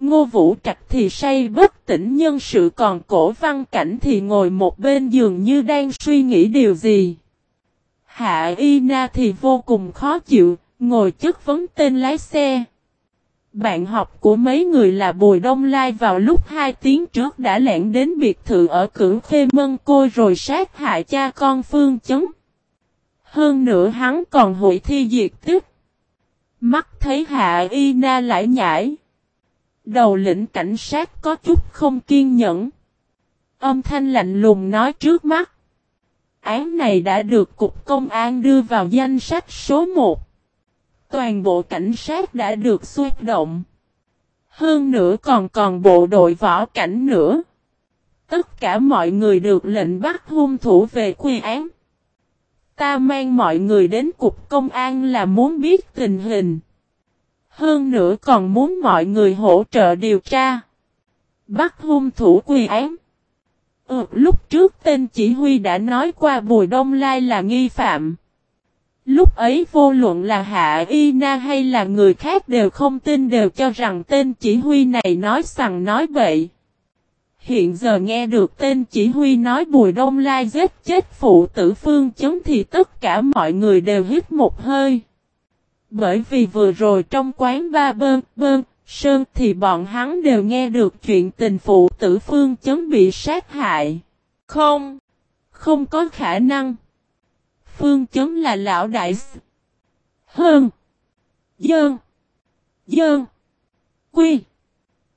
Ngô Vũ Trạch thì say bất tỉnh nhân sự còn cổ văn cảnh thì ngồi một bên giường như đang suy nghĩ điều gì. Hạ Y Na thì vô cùng khó chịu, ngồi chất vấn tên lái xe. Bạn học của mấy người là Bùi Đông Lai vào lúc 2 tiếng trước đã lẻn đến biệt thự ở cửu khê mân côi rồi sát hại cha con Phương Chấn. Hơn nữa hắn còn hội thi diệt tức. Mắt thấy Hạ Y Na lại nhảy. Đầu lĩnh cảnh sát có chút không kiên nhẫn. Âm thanh lạnh lùng nói trước mắt. Án này đã được Cục Công an đưa vào danh sách số 1. Toàn bộ cảnh sát đã được xuất động. Hơn nữa còn còn bộ đội võ cảnh nữa. Tất cả mọi người được lệnh bắt hung thủ về quy án. Ta mang mọi người đến cục công an là muốn biết tình hình. Hơn nữa còn muốn mọi người hỗ trợ điều tra. Bắt hung thủ quy án. Ừ, lúc trước tên chỉ huy đã nói qua Bùi Đông Lai là nghi phạm. Lúc ấy vô luận là Hạ Y Na hay là người khác đều không tin đều cho rằng tên chỉ huy này nói sằng nói bậy. Hiện giờ nghe được tên chỉ huy nói Bùi Đông Lai giết chết phụ tử phương chấn thì tất cả mọi người đều hít một hơi. Bởi vì vừa rồi trong quán ba bơn bơn sơn thì bọn hắn đều nghe được chuyện tình phụ tử phương chấn bị sát hại. Không, không có khả năng. Phương chấn là lão đại Hơn. Dơn. Dơn. Quy.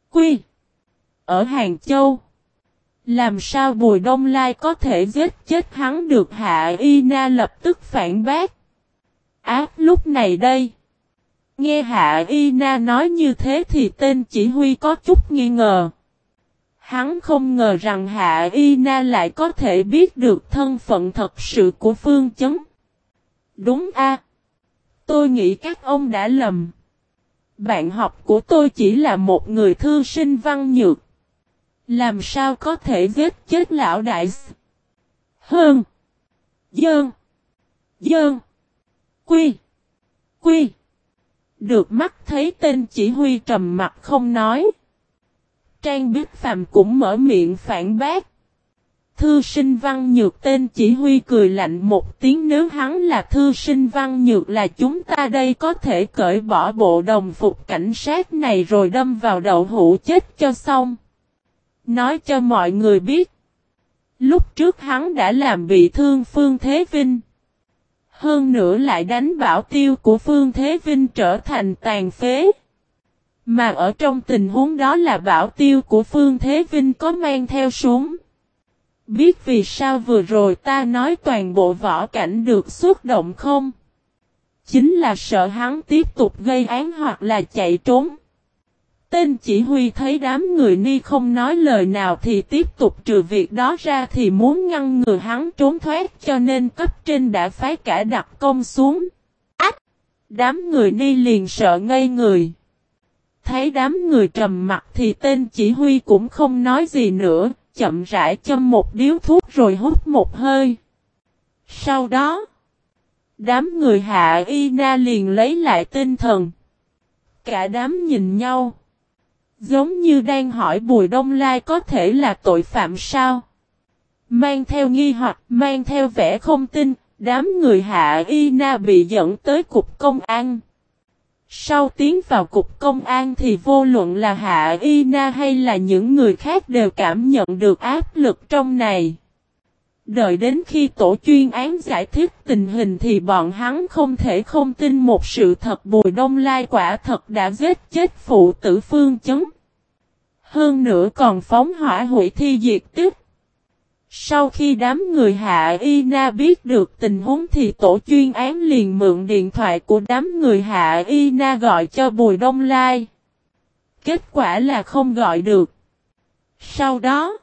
Quy. Ở Hàng Châu. Làm sao Bùi Đông Lai có thể giết chết hắn được Hạ Y Na lập tức phản bác. Ác lúc này đây. Nghe Hạ Y Na nói như thế thì tên chỉ huy có chút nghi ngờ. Hắn không ngờ rằng Hạ Y Na lại có thể biết được thân phận thật sự của Phương Chấn. Đúng a, Tôi nghĩ các ông đã lầm. Bạn học của tôi chỉ là một người thư sinh văn nhược. Làm sao có thể giết chết lão đại Hơn. Dơn. Dơn. Quy. Quy. Được mắt thấy tên chỉ huy trầm mặt không nói. Trang Bích Phạm cũng mở miệng phản bác. Thư sinh văn nhược tên chỉ huy cười lạnh một tiếng, nếu hắn là thư sinh văn nhược là chúng ta đây có thể cởi bỏ bộ đồng phục cảnh sát này rồi đâm vào đậu hũ chết cho xong. Nói cho mọi người biết. Lúc trước hắn đã làm bị thương Phương Thế Vinh. Hơn nữa lại đánh bảo tiêu của Phương Thế Vinh trở thành tàn phế. Mà ở trong tình huống đó là bảo tiêu của Phương Thế Vinh có mang theo súng. Biết vì sao vừa rồi ta nói toàn bộ võ cảnh được xuất động không? Chính là sợ hắn tiếp tục gây án hoặc là chạy trốn. Tên chỉ huy thấy đám người ni không nói lời nào thì tiếp tục trừ việc đó ra thì muốn ngăn ngừa hắn trốn thoát cho nên cấp trên đã phái cả đặc công xuống. Ách! Đám người ni liền sợ ngây người. Thấy đám người trầm mặt thì tên chỉ huy cũng không nói gì nữa, chậm rãi châm một điếu thuốc rồi hút một hơi. Sau đó, đám người hạ y na liền lấy lại tinh thần. Cả đám nhìn nhau. Giống như đang hỏi Bùi Đông Lai có thể là tội phạm sao? Mang theo nghi hoặc, mang theo vẻ không tin, đám người hạ y na bị dẫn tới cục công an. Sau tiến vào cục công an thì vô luận là Hạ Y Na hay là những người khác đều cảm nhận được áp lực trong này. Đợi đến khi tổ chuyên án giải thích tình hình thì bọn hắn không thể không tin một sự thật Bùi Đông Lai quả thật đã giết chết phụ tử phương chấn. Hơn nữa còn phóng hỏa hủy thi diệt tích. Sau khi đám người Hạ Y Na biết được tình huống thì tổ chuyên án liền mượn điện thoại của đám người Hạ Y Na gọi cho Bùi Đông Lai. Kết quả là không gọi được. Sau đó,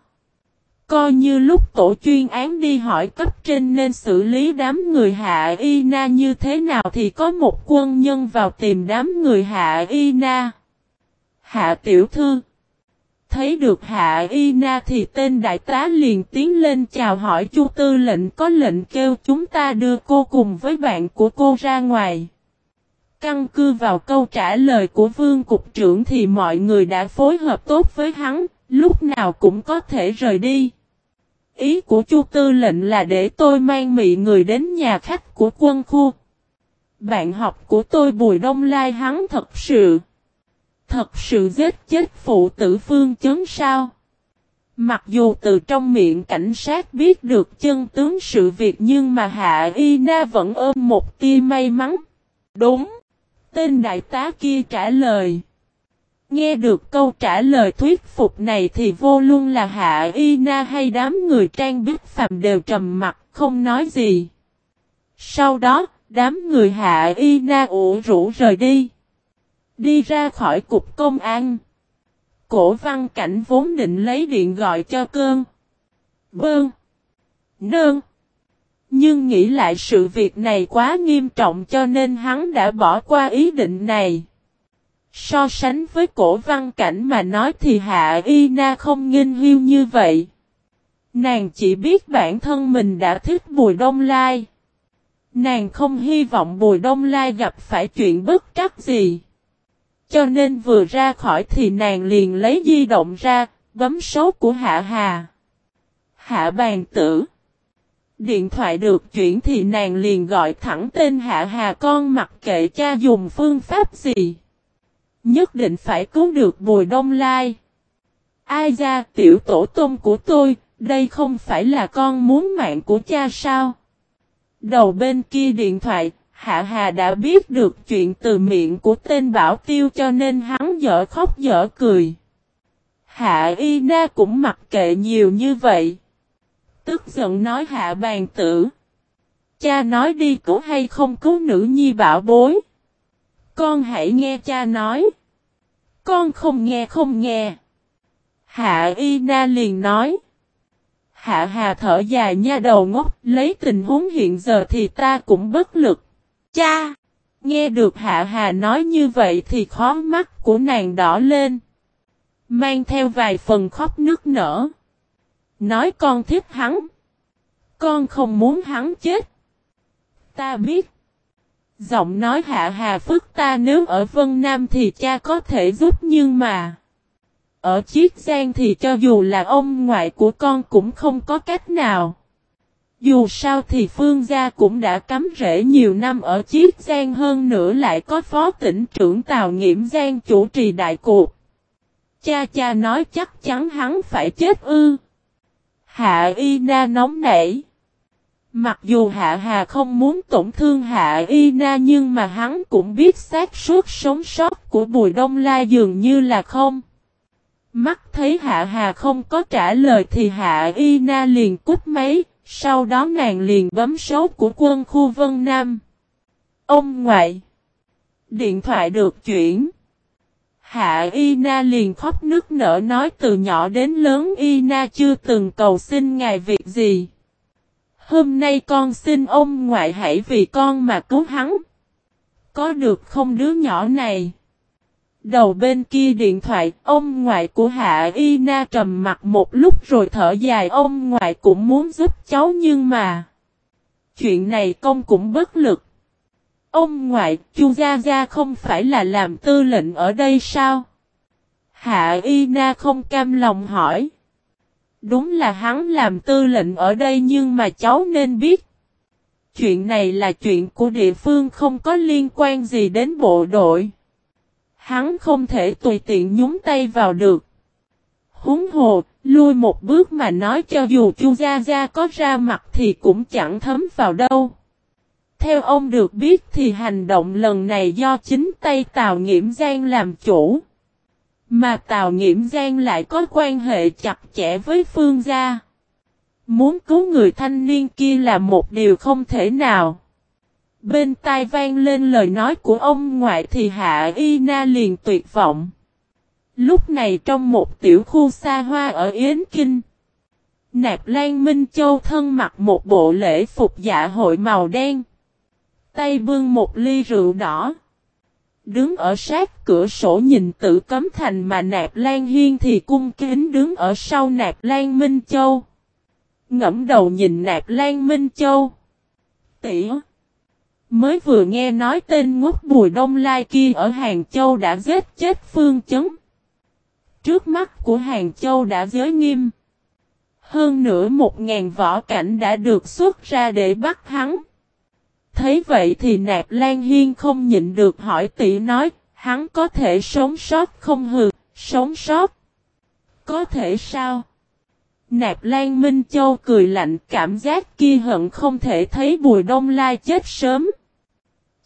coi như lúc tổ chuyên án đi hỏi cấp trên nên xử lý đám người Hạ Y Na như thế nào thì có một quân nhân vào tìm đám người Hạ Y Na. Hạ tiểu thư Thấy được Hạ Y Na thì tên đại tá liền tiến lên chào hỏi Chu Tư lệnh có lệnh kêu chúng ta đưa cô cùng với bạn của cô ra ngoài. Căn cứ vào câu trả lời của vương cục trưởng thì mọi người đã phối hợp tốt với hắn, lúc nào cũng có thể rời đi. Ý của Chu Tư lệnh là để tôi mang mị người đến nhà khách của quân khu. Bạn học của tôi Bùi Đông Lai hắn thật sự Thật sự giết chết phụ tử phương chấn sao? Mặc dù từ trong miệng cảnh sát biết được chân tướng sự việc nhưng mà Hạ Y Na vẫn ôm một tia may mắn. Đúng. Tên đại tá kia trả lời. Nghe được câu trả lời thuyết phục này thì vô luôn là Hạ Y Na hay đám người trang biết phàm đều trầm mặt không nói gì. Sau đó, đám người Hạ Y Na ủ rũ rời đi. Đi ra khỏi cục công an. Cổ văn cảnh vốn định lấy điện gọi cho cơn. Bơn. Nơn. Nhưng nghĩ lại sự việc này quá nghiêm trọng cho nên hắn đã bỏ qua ý định này. So sánh với cổ văn cảnh mà nói thì Hạ Y Na không nghênh hiu như vậy. Nàng chỉ biết bản thân mình đã thích Bùi Đông Lai. Nàng không hy vọng Bùi Đông Lai gặp phải chuyện bất trắc gì. Cho nên vừa ra khỏi thì nàng liền lấy di động ra, bấm số của Hạ Hà. Hạ bàn tử. Điện thoại được chuyển thì nàng liền gọi thẳng tên Hạ Hà con mặc kệ cha dùng phương pháp gì. Nhất định phải cứu được Bùi Đông Lai. Ai ra tiểu tổ tôm của tôi, đây không phải là con muốn mạng của cha sao? Đầu bên kia điện thoại, Hạ Hà đã biết được chuyện từ miệng của tên bảo tiêu cho nên hắn dở khóc dở cười. Hạ Y Na cũng mặc kệ nhiều như vậy. Tức giận nói hạ bàn tử. Cha nói đi cứu hay không cứu nữ nhi bảo bối. Con hãy nghe cha nói. Con không nghe không nghe. Hạ Y Na liền nói. Hạ Hà thở dài nha đầu ngốc, lấy tình huống hiện giờ thì ta cũng bất lực. Cha! Nghe được Hạ Hà nói như vậy thì khó mắt của nàng đỏ lên. Mang theo vài phần khóc nước nở. Nói con thích hắn. Con không muốn hắn chết. Ta biết. Giọng nói Hạ Hà phức ta nếu ở Vân Nam thì cha có thể giúp nhưng mà. Ở Chiết Giang thì cho dù là ông ngoại của con cũng không có cách nào. Dù sao thì Phương Gia cũng đã cắm rễ nhiều năm ở Chiết Giang hơn nữa lại có phó tỉnh trưởng Tào Nghiễm Giang chủ trì đại cuộc. Cha cha nói chắc chắn hắn phải chết ư. Hạ Y Na nóng nảy. Mặc dù Hạ Hà không muốn tổn thương Hạ Y Na nhưng mà hắn cũng biết xác suốt sống sót của Bùi Đông La dường như là không. Mắt thấy Hạ Hà không có trả lời thì Hạ Y Na liền cút máy, sau đó nàng liền bấm số của quân khu Vân Nam. Ông ngoại. Điện thoại được chuyển. Hạ Y Na liền khóc nước nở nói từ nhỏ đến lớn Y Na chưa từng cầu xin ngài việc gì. Hôm nay con xin ông ngoại hãy vì con mà cứu hắn. Có được không đứa nhỏ này? Đầu bên kia điện thoại, ông ngoại của Hạ Y Na trầm mặt một lúc rồi thở dài ông ngoại cũng muốn giúp cháu nhưng mà... Chuyện này công cũng bất lực. Ông ngoại, chu Gia Gia không phải là làm tư lệnh ở đây sao? Hạ Y Na không cam lòng hỏi. Đúng là hắn làm tư lệnh ở đây nhưng mà cháu nên biết. Chuyện này là chuyện của địa phương không có liên quan gì đến bộ đội. Hắn không thể tùy tiện nhúng tay vào được. Húng hồ, lui một bước mà nói cho dù Chu Gia Gia có ra mặt thì cũng chẳng thấm vào đâu. Theo ông được biết thì hành động lần này do chính tay Tào Nghiễm Giang làm chủ. Mà Tào Nghiễm Giang lại có quan hệ chặt chẽ với Phương Gia. Muốn cứu người thanh niên kia là một điều không thể nào. Bên tai vang lên lời nói của ông ngoại thì Hạ Y Na liền tuyệt vọng. Lúc này trong một tiểu khu xa hoa ở Yến Kinh. Nạp Lan Minh Châu thân mặc một bộ lễ phục dạ hội màu đen. Tay bưng một ly rượu đỏ. Đứng ở sát cửa sổ nhìn tự cấm thành mà Nạp Lan Hiên thì cung kính đứng ở sau Nạp Lan Minh Châu. Ngẫm đầu nhìn Nạp Lan Minh Châu. Tỉa. Mới vừa nghe nói tên ngốc Bùi Đông Lai kia ở Hàng Châu đã giết chết Phương Chấn. Trước mắt của Hàng Châu đã giới nghiêm. Hơn nữa một ngàn võ cảnh đã được xuất ra để bắt hắn. Thấy vậy thì Nạp Lan Hiên không nhịn được hỏi tỷ nói, hắn có thể sống sót không hừ, sống sót. Có thể sao? Nạp Lan Minh Châu cười lạnh cảm giác kia hận không thể thấy Bùi Đông Lai chết sớm.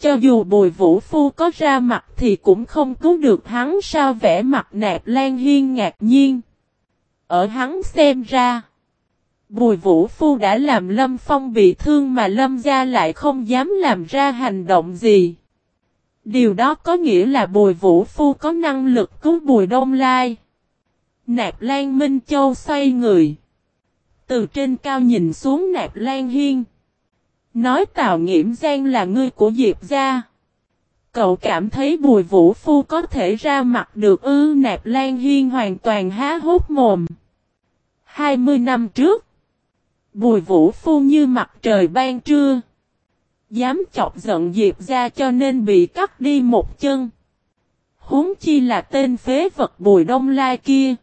Cho dù Bùi Vũ Phu có ra mặt thì cũng không cứu được hắn sao vẽ mặt Nạp Lan Hiên ngạc nhiên. Ở hắn xem ra. Bùi Vũ Phu đã làm Lâm Phong bị thương mà Lâm gia lại không dám làm ra hành động gì. Điều đó có nghĩa là Bùi Vũ Phu có năng lực cứu Bùi Đông Lai. Nạp Lan Minh Châu xoay người. Từ trên cao nhìn xuống Nạp Lan Hiên. Nói Tào Nghiễm Giang là ngươi của Diệp gia. Cậu cảm thấy Bùi Vũ Phu có thể ra mặt được ư Nạp Lan Hiên hoàn toàn há hốt mồm. 20 năm trước. Bùi vũ phu như mặt trời ban trưa. Dám chọc giận Diệp ra cho nên bị cắt đi một chân. Huống chi là tên phế vật bùi đông lai kia.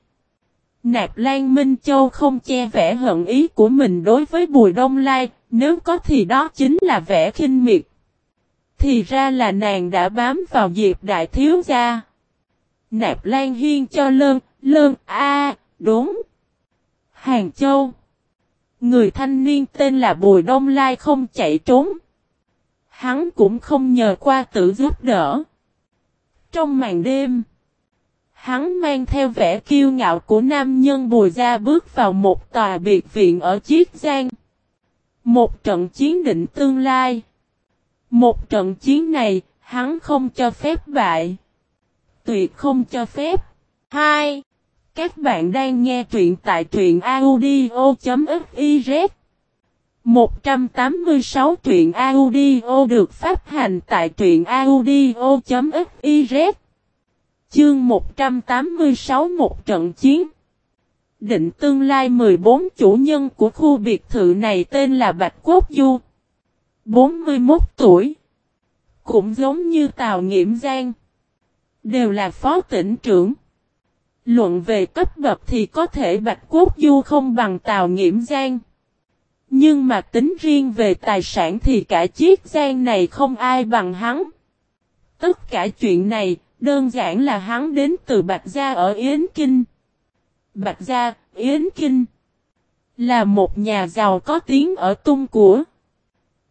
Nạp Lan Minh Châu không che vẻ hận ý của mình đối với Bùi Đông Lai, nếu có thì đó chính là vẻ khinh miệt. Thì ra là nàng đã bám vào Diệp Đại Thiếu Gia. Nạp Lan Hiên cho lơn, lơn, a đúng. Hàng Châu. Người thanh niên tên là Bùi Đông Lai không chạy trốn. Hắn cũng không nhờ qua tự giúp đỡ. Trong màn đêm, hắn mang theo vẻ kiêu ngạo của nam nhân Bùi Gia bước vào một tòa biệt viện ở Chiết Giang. Một trận chiến định tương lai. Một trận chiến này, hắn không cho phép bại. Tuyệt không cho phép. 2. Các bạn đang nghe truyện tại truyện audio.fiz 186 truyện audio được phát hành tại truyện audio.fiz Chương 186 một trận chiến. Định tương lai 14 chủ nhân của khu biệt thự này tên là Bạch Quốc Du. 41 tuổi. Cũng giống như Tào Nghiễm Giang. Đều là phó tỉnh trưởng. Luận về cấp bậc thì có thể Bạch Quốc Du không bằng Tào Nghiễm Giang. Nhưng mà tính riêng về tài sản thì cả chiếc giang này không ai bằng hắn. Tất cả chuyện này, đơn giản là hắn đến từ Bạch Gia ở Yến Kinh. Bạch Gia, Yến Kinh là một nhà giàu có tiếng ở tung của.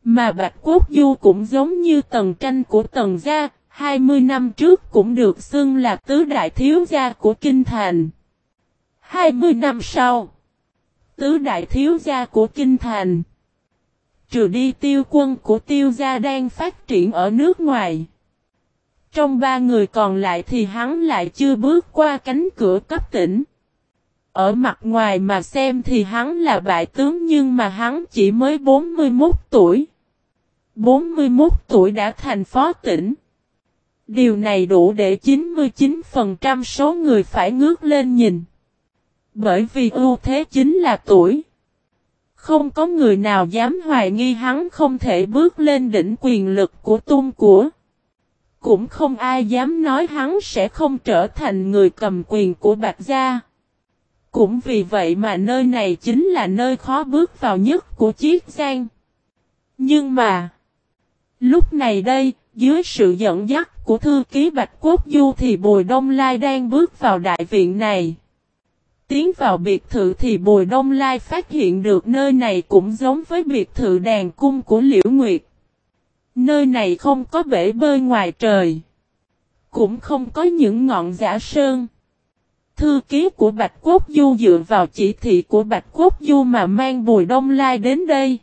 Mà Bạch Quốc Du cũng giống như tầng tranh của tầng gia, 20 năm trước cũng được xưng là tứ đại thiếu gia của Kinh Thành. 20 năm sau, tứ đại thiếu gia của Kinh Thành. Trừ đi tiêu quân của tiêu gia đang phát triển ở nước ngoài. Trong ba người còn lại thì hắn lại chưa bước qua cánh cửa cấp tỉnh. Ở mặt ngoài mà xem thì hắn là bại tướng nhưng mà hắn chỉ mới 41 tuổi. 41 tuổi đã thành phó tỉnh. Điều này đủ để 99% số người phải ngước lên nhìn. Bởi vì ưu thế chính là tuổi. Không có người nào dám hoài nghi hắn không thể bước lên đỉnh quyền lực của tung của. Cũng không ai dám nói hắn sẽ không trở thành người cầm quyền của Bạch Gia. Cũng vì vậy mà nơi này chính là nơi khó bước vào nhất của Chiết Giang. Nhưng mà, lúc này đây, dưới sự dẫn dắt của thư ký Bạch Quốc Du thì Bùi Đông Lai đang bước vào đại viện này. Tiến vào biệt thự thì Bùi Đông Lai phát hiện được nơi này cũng giống với biệt thự đàn cung của Liễu Nguyệt. Nơi này không có bể bơi ngoài trời. Cũng không có những ngọn giả sơn. Thư ký của Bạch Quốc Du dựa vào chỉ thị của Bạch Quốc Du mà mang Bùi Đông Lai đến đây.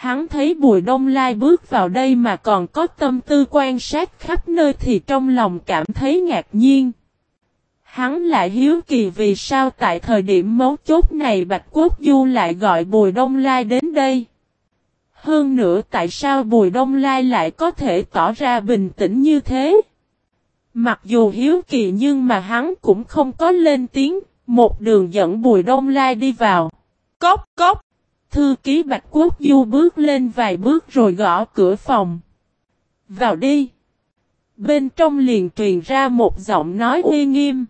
Hắn thấy Bùi Đông Lai bước vào đây mà còn có tâm tư quan sát khắp nơi thì trong lòng cảm thấy ngạc nhiên. Hắn lại hiếu kỳ vì sao tại thời điểm mấu chốt này Bạch Quốc Du lại gọi Bùi Đông Lai đến đây. Hơn nữa tại sao Bùi Đông Lai lại có thể tỏ ra bình tĩnh như thế? Mặc dù hiếu kỳ nhưng mà hắn cũng không có lên tiếng, một đường dẫn Bùi Đông Lai đi vào. Cốc cốc! Thư ký Bạch Quốc Du bước lên vài bước rồi gõ cửa phòng. Vào đi! Bên trong liền truyền ra một giọng nói uy nghiêm.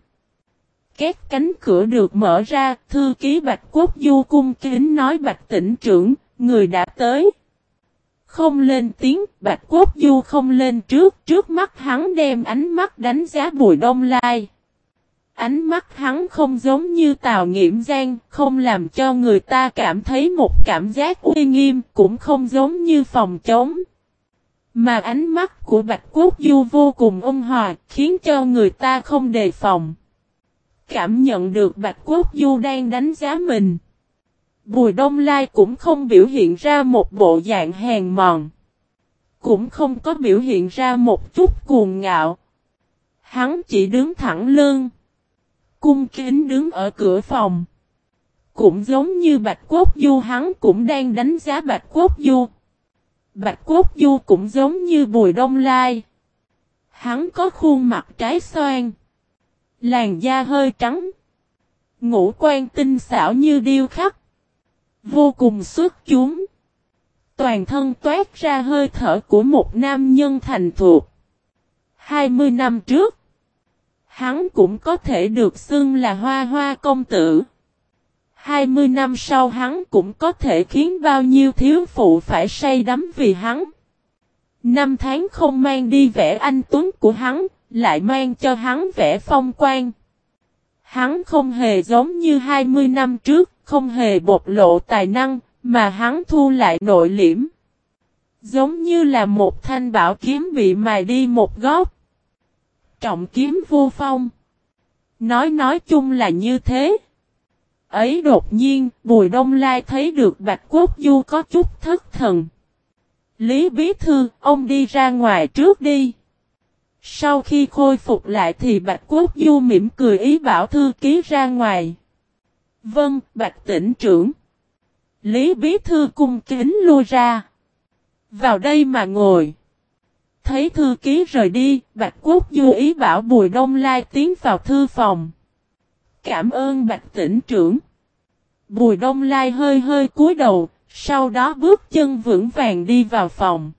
Két cánh cửa được mở ra, thư ký Bạch Quốc Du cung kính nói Bạch tỉnh trưởng, người đã tới. Không lên tiếng, Bạch Quốc Du không lên trước, trước mắt hắn đem ánh mắt đánh giá Bùi Đông Lai. Ánh mắt hắn không giống như Tào Nghiễm Giang, không làm cho người ta cảm thấy một cảm giác uy nghiêm, cũng không giống như phòng chống. Mà ánh mắt của Bạch Quốc Du vô cùng ôn hòa, khiến cho người ta không đề phòng. Cảm nhận được Bạch Quốc Du đang đánh giá mình. Bùi Đông Lai cũng không biểu hiện ra một bộ dạng hèn mòn. Cũng không có biểu hiện ra một chút cuồng ngạo. Hắn chỉ đứng thẳng lưng. Cung kính đứng ở cửa phòng. Cũng giống như Bạch Quốc Du, hắn cũng đang đánh giá Bạch Quốc Du. Bạch Quốc Du cũng giống như Bùi Đông Lai. Hắn có khuôn mặt trái xoan. Làn da hơi trắng. Ngũ quan tinh xảo như điêu khắc. Vô cùng xuất chúng. Toàn thân toát ra hơi thở của một nam nhân thành thuộc. 20 năm trước. Hắn cũng có thể được xưng là hoa hoa công tử. 20 năm sau hắn cũng có thể khiến bao nhiêu thiếu phụ phải say đắm vì hắn. Năm tháng không mang đi vẻ anh tuấn của hắn, lại mang cho hắn vẻ phong quan. Hắn không hề giống như 20 năm trước, không hề bộc lộ tài năng, mà hắn thu lại nội liễm. Giống như là một thanh bảo kiếm bị mài đi một góc. Trọng kiếm vô phong. Nói nói chung là như thế. Ấy đột nhiên, Bùi Đông Lai thấy được Bạch Quốc Du có chút thất thần. Lý Bí Thư, ông đi ra ngoài trước đi. Sau khi khôi phục lại thì Bạch Quốc Du mỉm cười ý bảo thư ký ra ngoài. Vâng, Bạch tỉnh trưởng. Lý Bí Thư cung kính lui ra. Vào đây mà ngồi. Thấy thư ký rời đi, Bạch Quốc Du ý bảo Bùi Đông Lai tiến vào thư phòng. Cảm ơn Bạch tỉnh trưởng. Bùi Đông Lai hơi hơi cúi đầu, sau đó bước chân vững vàng đi vào phòng.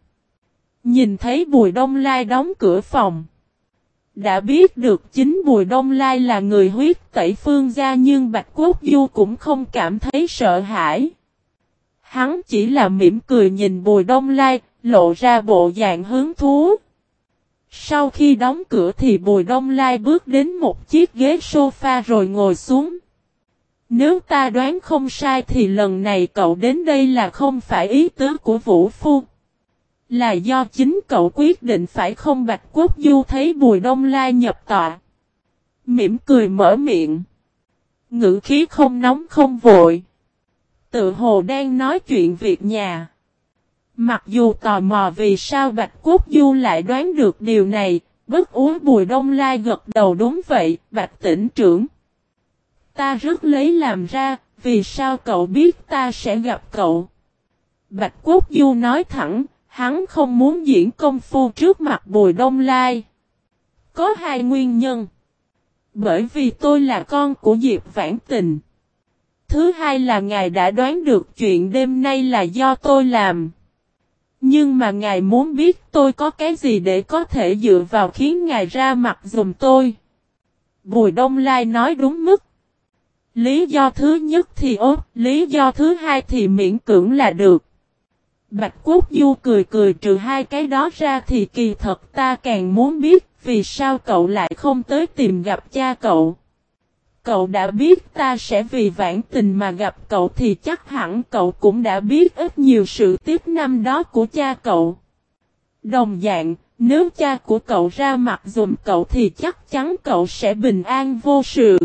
Nhìn thấy Bùi Đông Lai đóng cửa phòng. Đã biết được chính Bùi Đông Lai là người huyết tẩy phương gia nhưng Bạch Quốc Du cũng không cảm thấy sợ hãi. Hắn chỉ là mỉm cười nhìn Bùi Đông Lai, lộ ra bộ dạng hứng thú. Sau khi đóng cửa thì Bùi Đông Lai bước đến một chiếc ghế sofa rồi ngồi xuống. Nếu ta đoán không sai thì lần này cậu đến đây là không phải ý tứ của Vũ Phu. Là do chính cậu quyết định phải không Bạch Quốc Du thấy Bùi Đông Lai nhập tọa. Mỉm cười mở miệng. Ngữ khí không nóng không vội. Tự hồ đang nói chuyện việc nhà. Mặc dù tò mò vì sao Bạch Quốc Du lại đoán được điều này, bất uống Bùi Đông Lai gật đầu đúng vậy, Bạch tỉnh trưởng. Ta rất lấy làm ra, vì sao cậu biết ta sẽ gặp cậu? Bạch Quốc Du nói thẳng, hắn không muốn diễn công phu trước mặt Bùi Đông Lai. Có hai nguyên nhân. Bởi vì tôi là con của Diệp Vãn Tình. Thứ hai là ngài đã đoán được chuyện đêm nay là do tôi làm. Nhưng mà ngài muốn biết tôi có cái gì để có thể dựa vào khiến ngài ra mặt dùm tôi. Bùi Đông Lai nói đúng mức. Lý do thứ nhất thì ốp, lý do thứ hai thì miễn cưỡng là được. Bạch Quốc Du cười cười trừ hai cái đó ra thì kỳ thật ta càng muốn biết vì sao cậu lại không tới tìm gặp cha cậu. Cậu đã biết ta sẽ vì vãn tình mà gặp cậu thì chắc hẳn cậu cũng đã biết ít nhiều sự tiếp năm đó của cha cậu. Đồng dạng, Nếu cha của cậu ra mặt dùm cậu thì chắc chắn cậu sẽ bình an vô sự.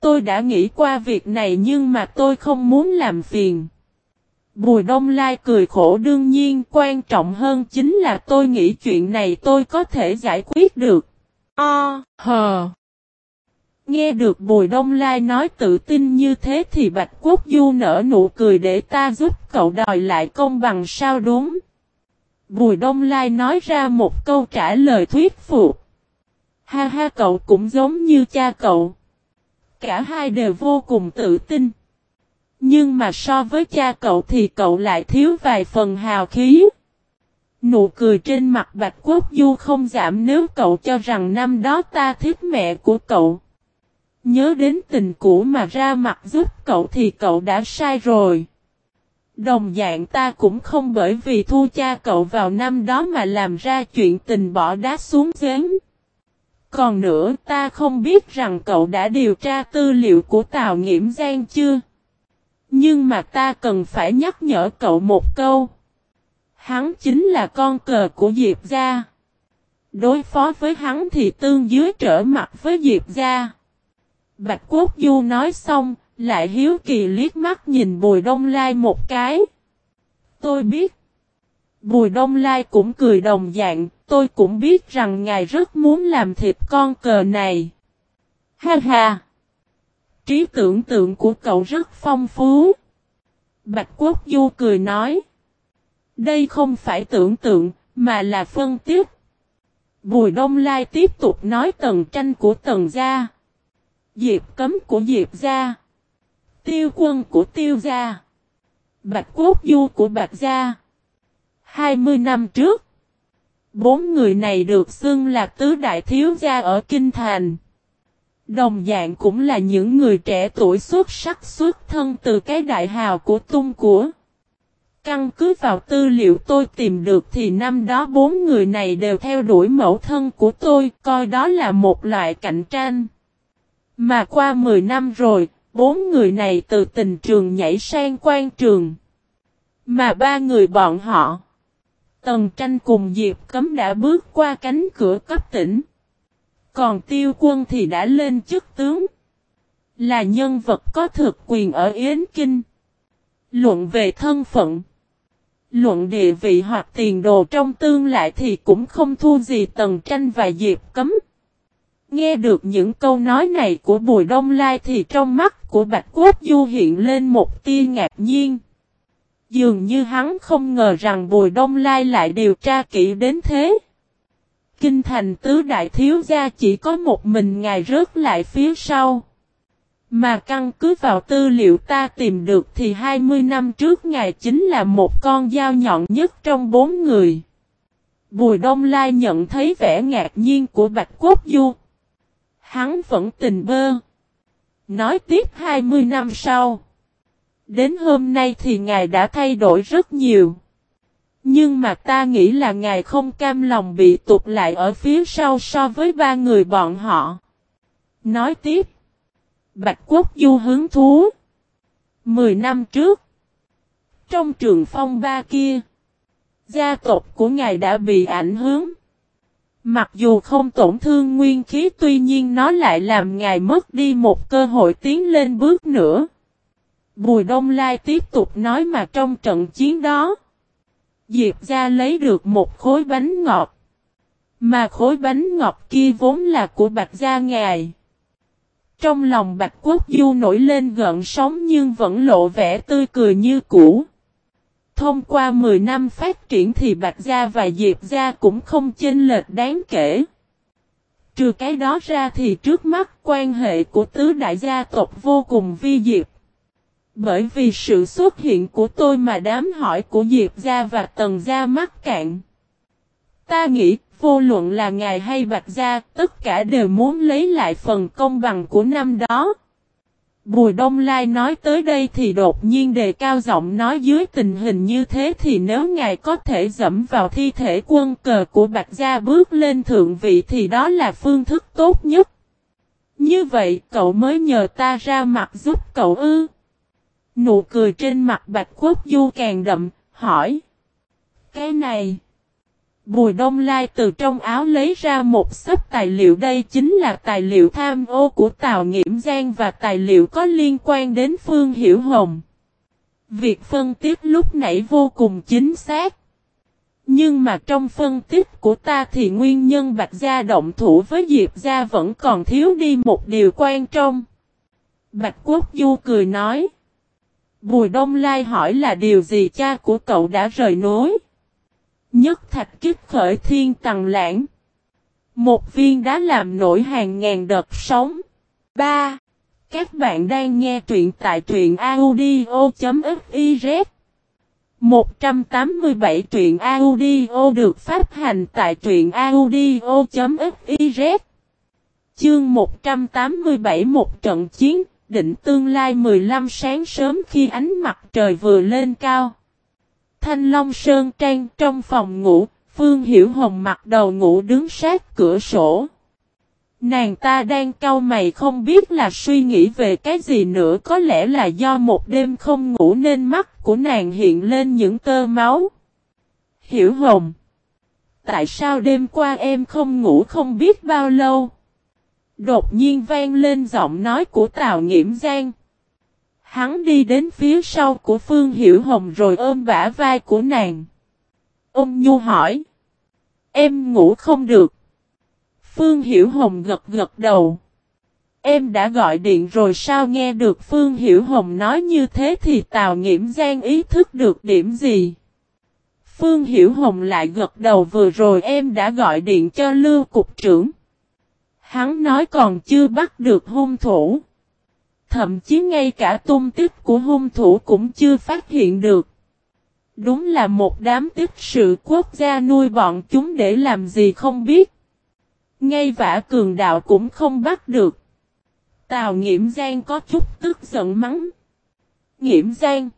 Tôi đã nghĩ qua việc này nhưng mà tôi không muốn làm phiền. Bùi Đông Lai cười khổ đương nhiên quan trọng hơn chính là tôi nghĩ chuyện này tôi có thể giải quyết được. O, hờ. Nghe được Bùi Đông Lai nói tự tin như thế thì Bạch Quốc Du nở nụ cười để ta giúp cậu đòi lại công bằng sao đúng. Bùi Đông Lai nói ra một câu trả lời thuyết phục. Ha ha, cậu cũng giống như cha cậu. Cả hai đều vô cùng tự tin. Nhưng mà so với cha cậu thì cậu lại thiếu vài phần hào khí. Nụ cười trên mặt Bạch Quốc Du không giảm nếu cậu cho rằng năm đó ta thích mẹ của cậu. Nhớ đến tình cũ mà ra mặt giúp cậu thì cậu đã sai rồi. Đồng dạng ta cũng không bởi vì thu cha cậu vào năm đó mà làm ra chuyện tình bỏ đá xuống giếng. Còn nữa, ta không biết rằng cậu đã điều tra tư liệu của Tào Nghiễm Giang chưa? Nhưng mà ta cần phải nhắc nhở cậu một câu. Hắn chính là con cờ của Diệp Gia. Đối phó với hắn thì tương dưới trở mặt với Diệp Gia. Bạch Quốc Du nói xong, lại hiếu kỳ liếc mắt nhìn Bùi Đông Lai một cái. Tôi biết. Bùi Đông Lai cũng cười đồng dạng, tôi cũng biết rằng ngài rất muốn làm thịt con cờ này. Ha ha! Trí tưởng tượng của cậu rất phong phú. Bạch Quốc Du cười nói. Đây không phải tưởng tượng, mà là phân tiếp. Bùi Đông Lai tiếp tục nói tầng tranh của tầng gia. Diệp cấm của Diệp gia. Tiêu quân của Tiêu gia. Bạch Quốc Du của Bạch gia. 20 năm trước. Bốn người này được xưng là tứ đại thiếu gia ở Kinh Thành. Đồng dạng cũng là những người trẻ tuổi xuất sắc xuất thân từ cái đại hào của tung của. Căn cứ vào tư liệu tôi tìm được thì năm đó bốn người này đều theo đuổi mẫu thân của tôi, coi đó là một loại cạnh tranh. Mà qua 10 năm rồi, bốn người này từ tình trường nhảy sang quan trường. Mà ba người bọn họ, Tần tranh cùng Diệp Cấm đã bước qua cánh cửa cấp tỉnh. Còn tiêu quân thì đã lên chức tướng. Là nhân vật có thực quyền ở Yến Kinh. Luận về thân phận. Luận địa vị hoặc tiền đồ trong tương lại thì cũng không thua gì Tần Tranh và Diệp Cấm. Nghe được những câu nói này của Bùi Đông Lai thì trong mắt của Bạch Quốc Du hiện lên một tia ngạc nhiên. Dường như hắn không ngờ rằng Bùi Đông Lai lại điều tra kỹ đến thế. Kinh thành tứ đại thiếu gia chỉ có một mình ngài rớt lại phía sau. Mà căn cứ vào tư liệu ta tìm được thì 20 năm trước ngài chính là một con dao nhọn nhất trong bốn người. Bùi Đông Lai nhận thấy vẻ ngạc nhiên của Bạch Quốc Du. Hắn vẫn tình bơ. Nói tiếp 20 năm sau. Đến hôm nay thì ngài đã thay đổi rất nhiều. Nhưng mà ta nghĩ là ngài không cam lòng bị tụt lại ở phía sau so với ba người bọn họ. Nói tiếp. Bạch Quốc Du hứng thú. Mười năm trước. Trong trường phong ba kia. Gia tộc của ngài đã bị ảnh hưởng. Mặc dù không tổn thương nguyên khí, tuy nhiên nó lại làm ngài mất đi một cơ hội tiến lên bước nữa. Bùi Đông Lai tiếp tục nói mà trong trận chiến đó. Diệp ra lấy được một khối bánh ngọt. Mà khối bánh ngọt kia vốn là của Bạch Gia Ngài. Trong lòng Bạch Quốc Du nổi lên gợn sóng nhưng vẫn lộ vẻ tươi cười như cũ. Thông qua 10 năm phát triển thì Bạch Gia và Diệp Gia cũng không chênh lệch đáng kể. Trừ cái đó ra thì trước mắt quan hệ của tứ đại gia tộc vô cùng vi diệp. Bởi vì sự xuất hiện của tôi mà đám hỏi của Diệp Gia và Tần Gia mắc cạn. Ta nghĩ, vô luận là ngài hay Bạch Gia, tất cả đều muốn lấy lại phần công bằng của năm đó. Bùi Đông Lai nói tới đây thì đột nhiên đề cao giọng nói dưới tình hình như thế thì nếu ngài có thể dẫm vào thi thể quân cờ của Bạch Gia bước lên thượng vị thì đó là phương thức tốt nhất. Như vậy cậu mới nhờ ta ra mặt giúp cậu ư. Nụ cười trên mặt Bạch Quốc Du càng đậm, hỏi. Cái này. Bùi Đông Lai từ trong áo lấy ra một sấp tài liệu đây chính là tài liệu tham ô của Tào Nghiễm Giang và tài liệu có liên quan đến Phương Hiểu Hồng. Việc phân tích lúc nãy vô cùng chính xác. Nhưng mà trong phân tích của ta thì nguyên nhân Bạch Gia động thủ với Diệp Gia vẫn còn thiếu đi một điều quan trọng. Bạch Quốc Du cười nói. Bùi Đông Lai hỏi là điều gì cha của cậu đã rời nối. Nhất thạch kích khởi thiên tầng lãng. Một viên đá làm nổi hàng ngàn đợt sóng. 3. Các bạn đang nghe truyện tại truyện audio.fiz 187 truyện audio được phát hành tại truyện audio.fiz Chương 187 một trận chiến, định tương lai 15 sáng sớm khi ánh mặt trời vừa lên cao. Thanh Long Sơn Trang trong phòng ngủ, Phương Hiểu Hồng mặc đầu ngủ đứng sát cửa sổ. Nàng ta đang cau mày không biết là suy nghĩ về cái gì nữa có lẽ là do một đêm không ngủ nên mắt của nàng hiện lên những tơ máu. Hiểu Hồng Tại sao đêm qua em không ngủ không biết bao lâu? Đột nhiên vang lên giọng nói của Tào Nghiễm Giang. Hắn đi đến phía sau của Phương Hiểu Hồng rồi ôm bả vai của nàng. Ông Nhu hỏi. Em ngủ không được. Phương Hiểu Hồng gật gật đầu. Em đã gọi điện rồi sao nghe được Phương Hiểu Hồng nói như thế thì Tào Nghiễm Giang ý thức được điểm gì? Phương Hiểu Hồng lại gật đầu, vừa rồi em đã gọi điện cho Lưu Cục trưởng. Hắn nói còn chưa bắt được hung thủ. Thậm chí ngay cả tung tích của hung thủ cũng chưa phát hiện được. Đúng là một đám tích sự quốc gia nuôi bọn chúng để làm gì không biết. Ngay vả cường đạo cũng không bắt được. Tào Nghiễm Giang có chút tức giận mắng. Nghiễm Giang.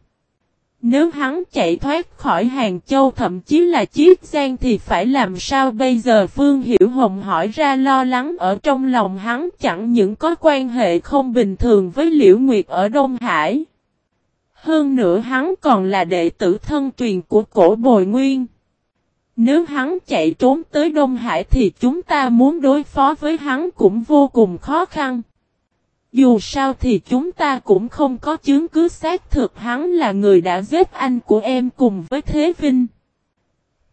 Nếu hắn chạy thoát khỏi Hàng Châu thậm chí là Chiết Giang thì phải làm sao bây giờ Phương Hiểu Hồng hỏi ra lo lắng ở trong lòng hắn, chẳng những có quan hệ không bình thường với Liễu Nguyệt ở Đông Hải. Hơn nữa hắn còn là đệ tử thân truyền của cổ bồi nguyên. Nếu hắn chạy trốn tới Đông Hải thì chúng ta muốn đối phó với hắn cũng vô cùng khó khăn. Dù sao thì chúng ta cũng không có chứng cứ xác thực hắn là người đã giết anh của em cùng với Thế Vinh.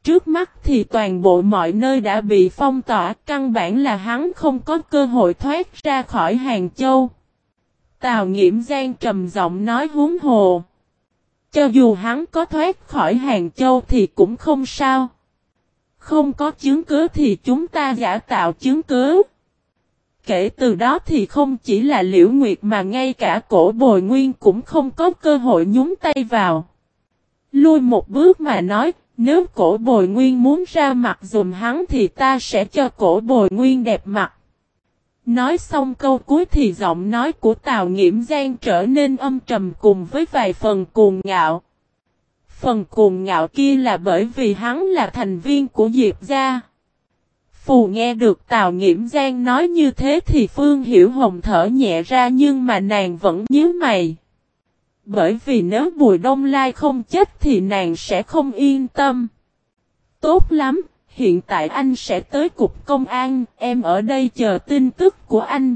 Trước mắt thì toàn bộ mọi nơi đã bị phong tỏa, căn bản là hắn không có cơ hội thoát ra khỏi Hàng Châu. Tào Nghiễm Giang trầm giọng nói huống hồ. Cho dù hắn có thoát khỏi Hàng Châu thì cũng không sao. Không có chứng cứ thì chúng ta giả tạo chứng cứ. Kể từ đó thì không chỉ là Liễu Nguyệt mà ngay cả cổ bồi nguyên cũng không có cơ hội nhúng tay vào. Lui một bước mà nói, nếu cổ bồi nguyên muốn ra mặt dùm hắn thì ta sẽ cho cổ bồi nguyên đẹp mặt. Nói xong câu cuối thì giọng nói của Tào Nghiễm Giang trở nên âm trầm cùng với vài phần cuồng ngạo. Phần cuồng ngạo kia là bởi vì hắn là thành viên của Diệp gia. Phù nghe được Tào Nghiễm Giang nói như thế thì Phương Hiểu Hồng thở nhẹ ra nhưng mà nàng vẫn nhíu mày. Bởi vì nếu Bùi Đông Lai không chết thì nàng sẽ không yên tâm. Tốt lắm, hiện tại anh sẽ tới cục công an, em ở đây chờ tin tức của anh.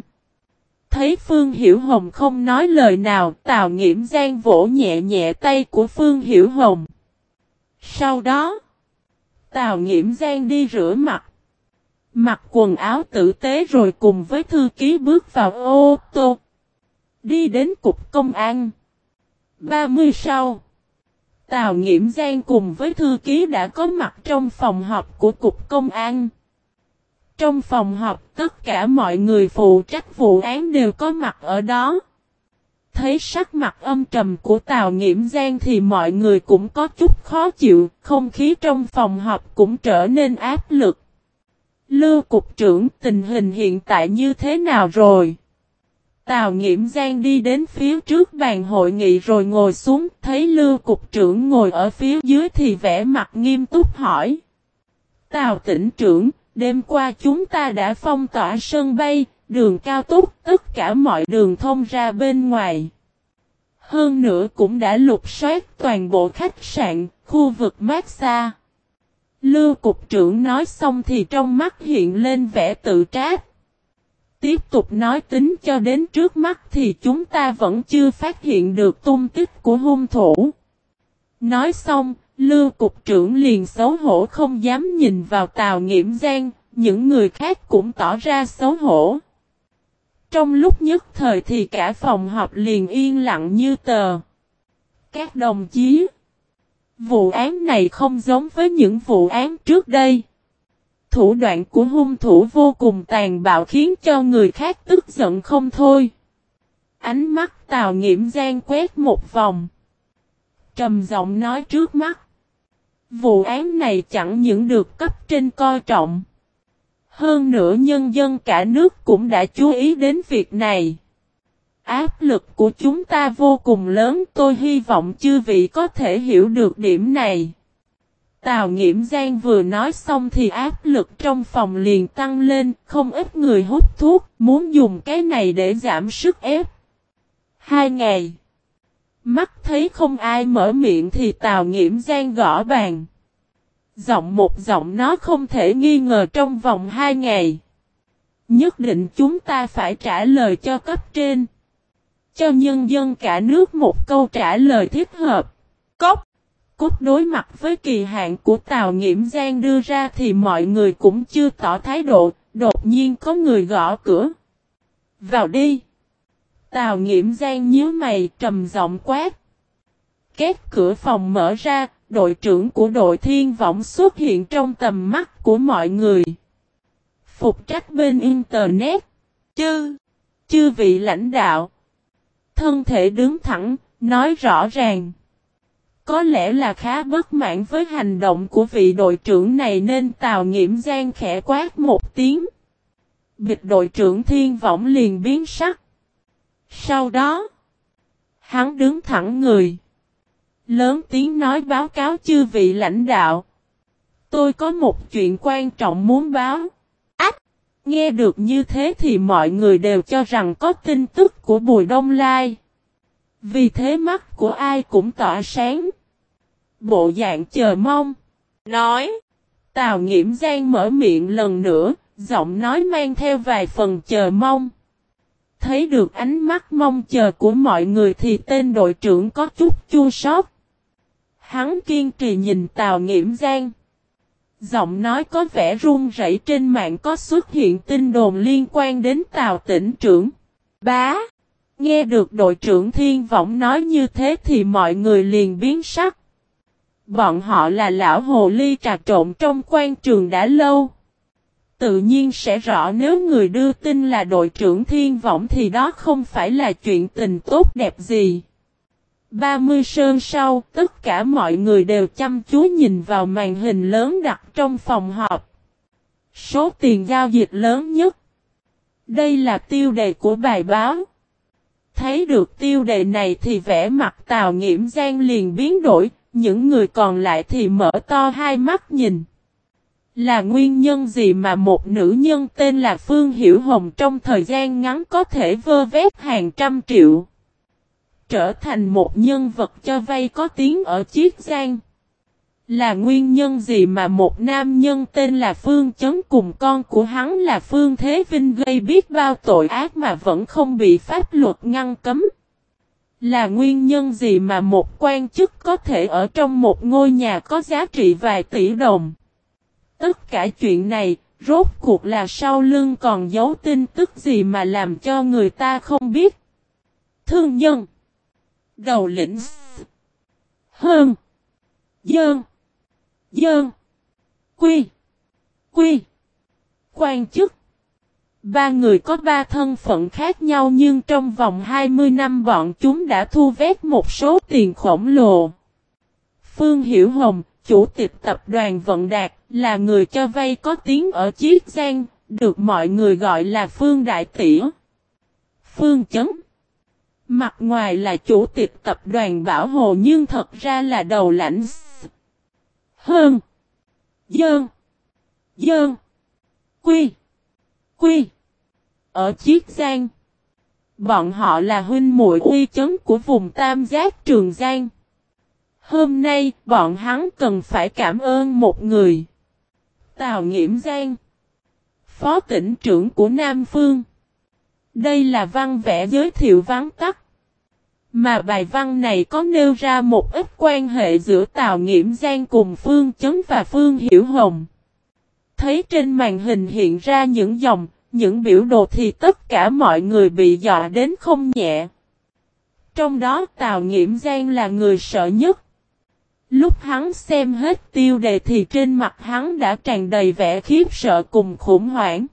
Thấy Phương Hiểu Hồng không nói lời nào, Tào Nghiễm Giang vỗ nhẹ nhẹ tay của Phương Hiểu Hồng. Sau đó, Tào Nghiễm Giang đi rửa mặt. Mặc quần áo tử tế rồi cùng với thư ký bước vào ô tô. Đi đến cục công an. 30 sau. Tào Nghiễm Giang cùng với thư ký đã có mặt trong phòng họp của cục công an. Trong phòng họp tất cả mọi người phụ trách vụ án đều có mặt ở đó. Thấy sắc mặt âm trầm của Tào Nghiễm Giang thì mọi người cũng có chút khó chịu, không khí trong phòng họp cũng trở nên áp lực. Lưu Cục trưởng tình hình hiện tại như thế nào rồi? Tào Nghiễm Giang đi đến phía trước bàn hội nghị rồi ngồi xuống, thấy Lưu Cục trưởng ngồi ở phía dưới thì vẻ mặt nghiêm túc hỏi. Tào tỉnh trưởng, đêm qua chúng ta đã phong tỏa sân bay, đường cao tốc, tất cả mọi đường thông ra bên ngoài. Hơn nữa cũng đã lục soát toàn bộ khách sạn, khu vực massage. Lưu cục trưởng nói xong thì trong mắt hiện lên vẻ tự trách. Tiếp tục nói tính cho đến trước mắt thì chúng ta vẫn chưa phát hiện được tung tích của hung thủ. Nói xong, Lưu cục trưởng liền xấu hổ không dám nhìn vào Tào Nghiễm Giang, những người khác cũng tỏ ra xấu hổ. Trong lúc nhất thời thì cả phòng họp liền yên lặng như tờ. Các đồng chí, vụ án này không giống với những vụ án trước đây. Thủ đoạn của hung thủ vô cùng tàn bạo khiến cho người khác tức giận không thôi. Ánh mắt Tào Nghiễm Giang quét một vòng. Trầm giọng nói trước mắt. Vụ án này chẳng những được cấp trên coi trọng. Hơn nữa nhân dân cả nước cũng đã chú ý đến việc này. Áp lực của chúng ta vô cùng lớn tôi hy vọng chư vị có thể hiểu được điểm này. Tào Nghiễm Giang vừa nói xong thì áp lực trong phòng liền tăng lên, không ít người hút thuốc, muốn dùng cái này để giảm sức ép. Hai ngày. Mắt thấy không ai mở miệng thì Tào Nghiễm Giang gõ bàn. Giọng một giọng nó không thể nghi ngờ trong vòng hai ngày. Nhất định chúng ta phải trả lời cho cấp trên. Cho nhân dân cả nước một câu trả lời thích hợp. Cốc. cốt đối mặt với kỳ hạn của Tào Nghiễm Giang đưa ra thì mọi người cũng chưa tỏ thái độ, đột nhiên có người gõ cửa. Vào đi. Tào Nghiễm Giang nhíu mày trầm giọng quát. Két cửa phòng mở ra, đội trưởng của đội thiên võng xuất hiện trong tầm mắt của mọi người. Phục trách bên Internet. Chư. Chư vị lãnh đạo. Thân thể đứng thẳng, nói rõ ràng. Có lẽ là khá bất mãn với hành động của vị đội trưởng này nên Tào Nghiễm Giang khẽ quát một tiếng. Bịch đội trưởng thiên võng liền biến sắc. Sau đó, hắn đứng thẳng người. Lớn tiếng nói báo cáo chư vị lãnh đạo. Tôi có một chuyện quan trọng muốn báo. Nghe được như thế thì mọi người đều cho rằng có tin tức của Bùi Đông Lai. Vì thế mắt của ai cũng tỏa sáng. Bộ dạng chờ mong. Nói. Tào Nghiễm Giang mở miệng lần nữa, giọng nói mang theo vài phần chờ mong. Thấy được ánh mắt mong chờ của mọi người thì tên đội trưởng có chút chua xót. Hắn kiên trì nhìn Tào Nghiễm Giang. Giọng nói có vẻ run rẩy trên mạng có xuất hiện tin đồn liên quan đến Tào tỉnh trưởng. Bá! Nghe được đội trưởng Thiên Võng nói như thế thì mọi người liền biến sắc. Bọn họ là lão hồ ly trà trộn trong quan trường đã lâu. Tự nhiên sẽ rõ nếu người đưa tin là đội trưởng Thiên Võng thì đó không phải là chuyện tình tốt đẹp gì. 30 sơn sau, tất cả mọi người đều chăm chú nhìn vào màn hình lớn đặt trong phòng họp. Số tiền giao dịch lớn nhất. Đây là tiêu đề của bài báo. Thấy được tiêu đề này thì vẻ mặt Tào Nghiễm Giang liền biến đổi, những người còn lại thì mở to hai mắt nhìn. Là nguyên nhân gì mà một nữ nhân tên là Phương Hiểu Hồng trong thời gian ngắn có thể vơ vét hàng trăm triệu? Trở thành một nhân vật cho vay có tiếng ở Chiết Giang. Là nguyên nhân gì mà một nam nhân tên là Phương Chấn cùng con của hắn là Phương Thế Vinh gây biết bao tội ác mà vẫn không bị pháp luật ngăn cấm? Là nguyên nhân gì mà một quan chức có thể ở trong một ngôi nhà có giá trị vài tỷ đồng? Tất cả chuyện này, rốt cuộc là sau lưng còn giấu tin tức gì mà làm cho người ta không biết? Thương nhân Đầu lĩnh. Hơn. Dơn Dơn Quy. Quy. Quan chức. Ba người có ba thân phận khác nhau nhưng trong vòng 20 năm bọn chúng đã thu vét một số tiền khổng lồ. Phương Hiểu Hồng, chủ tịch tập đoàn Vận Đạt, là người cho vay có tiếng ở Chiết Giang, được mọi người gọi là Phương Đại Tỉa. Phương Chấn. Mặt ngoài là chủ tịch tập đoàn Bảo Hồ nhưng thật ra là đầu lãnh Hơn. Dơn Dơn Quy. Quy. Ở Chiết Giang. Bọn họ là huynh muội uy chấn của vùng Tam Giác Trường Giang. Hôm nay, bọn hắn cần phải cảm ơn một người. Tào Nghiễm Giang. Phó tỉnh trưởng của Nam Phương. Đây là văn vẽ giới thiệu vắn tắt Mà bài văn này có nêu ra một ít quan hệ giữa Tào Nghiễm Giang cùng Phương Chấn và Phương Hiểu Hồng Thấy trên màn hình hiện ra những dòng, những biểu đồ thì tất cả mọi người bị dọa đến không nhẹ. Trong đó Tào Nghiễm Giang là người sợ nhất. Lúc hắn xem hết tiêu đề thì trên mặt hắn đã tràn đầy vẻ khiếp sợ cùng khủng hoảng.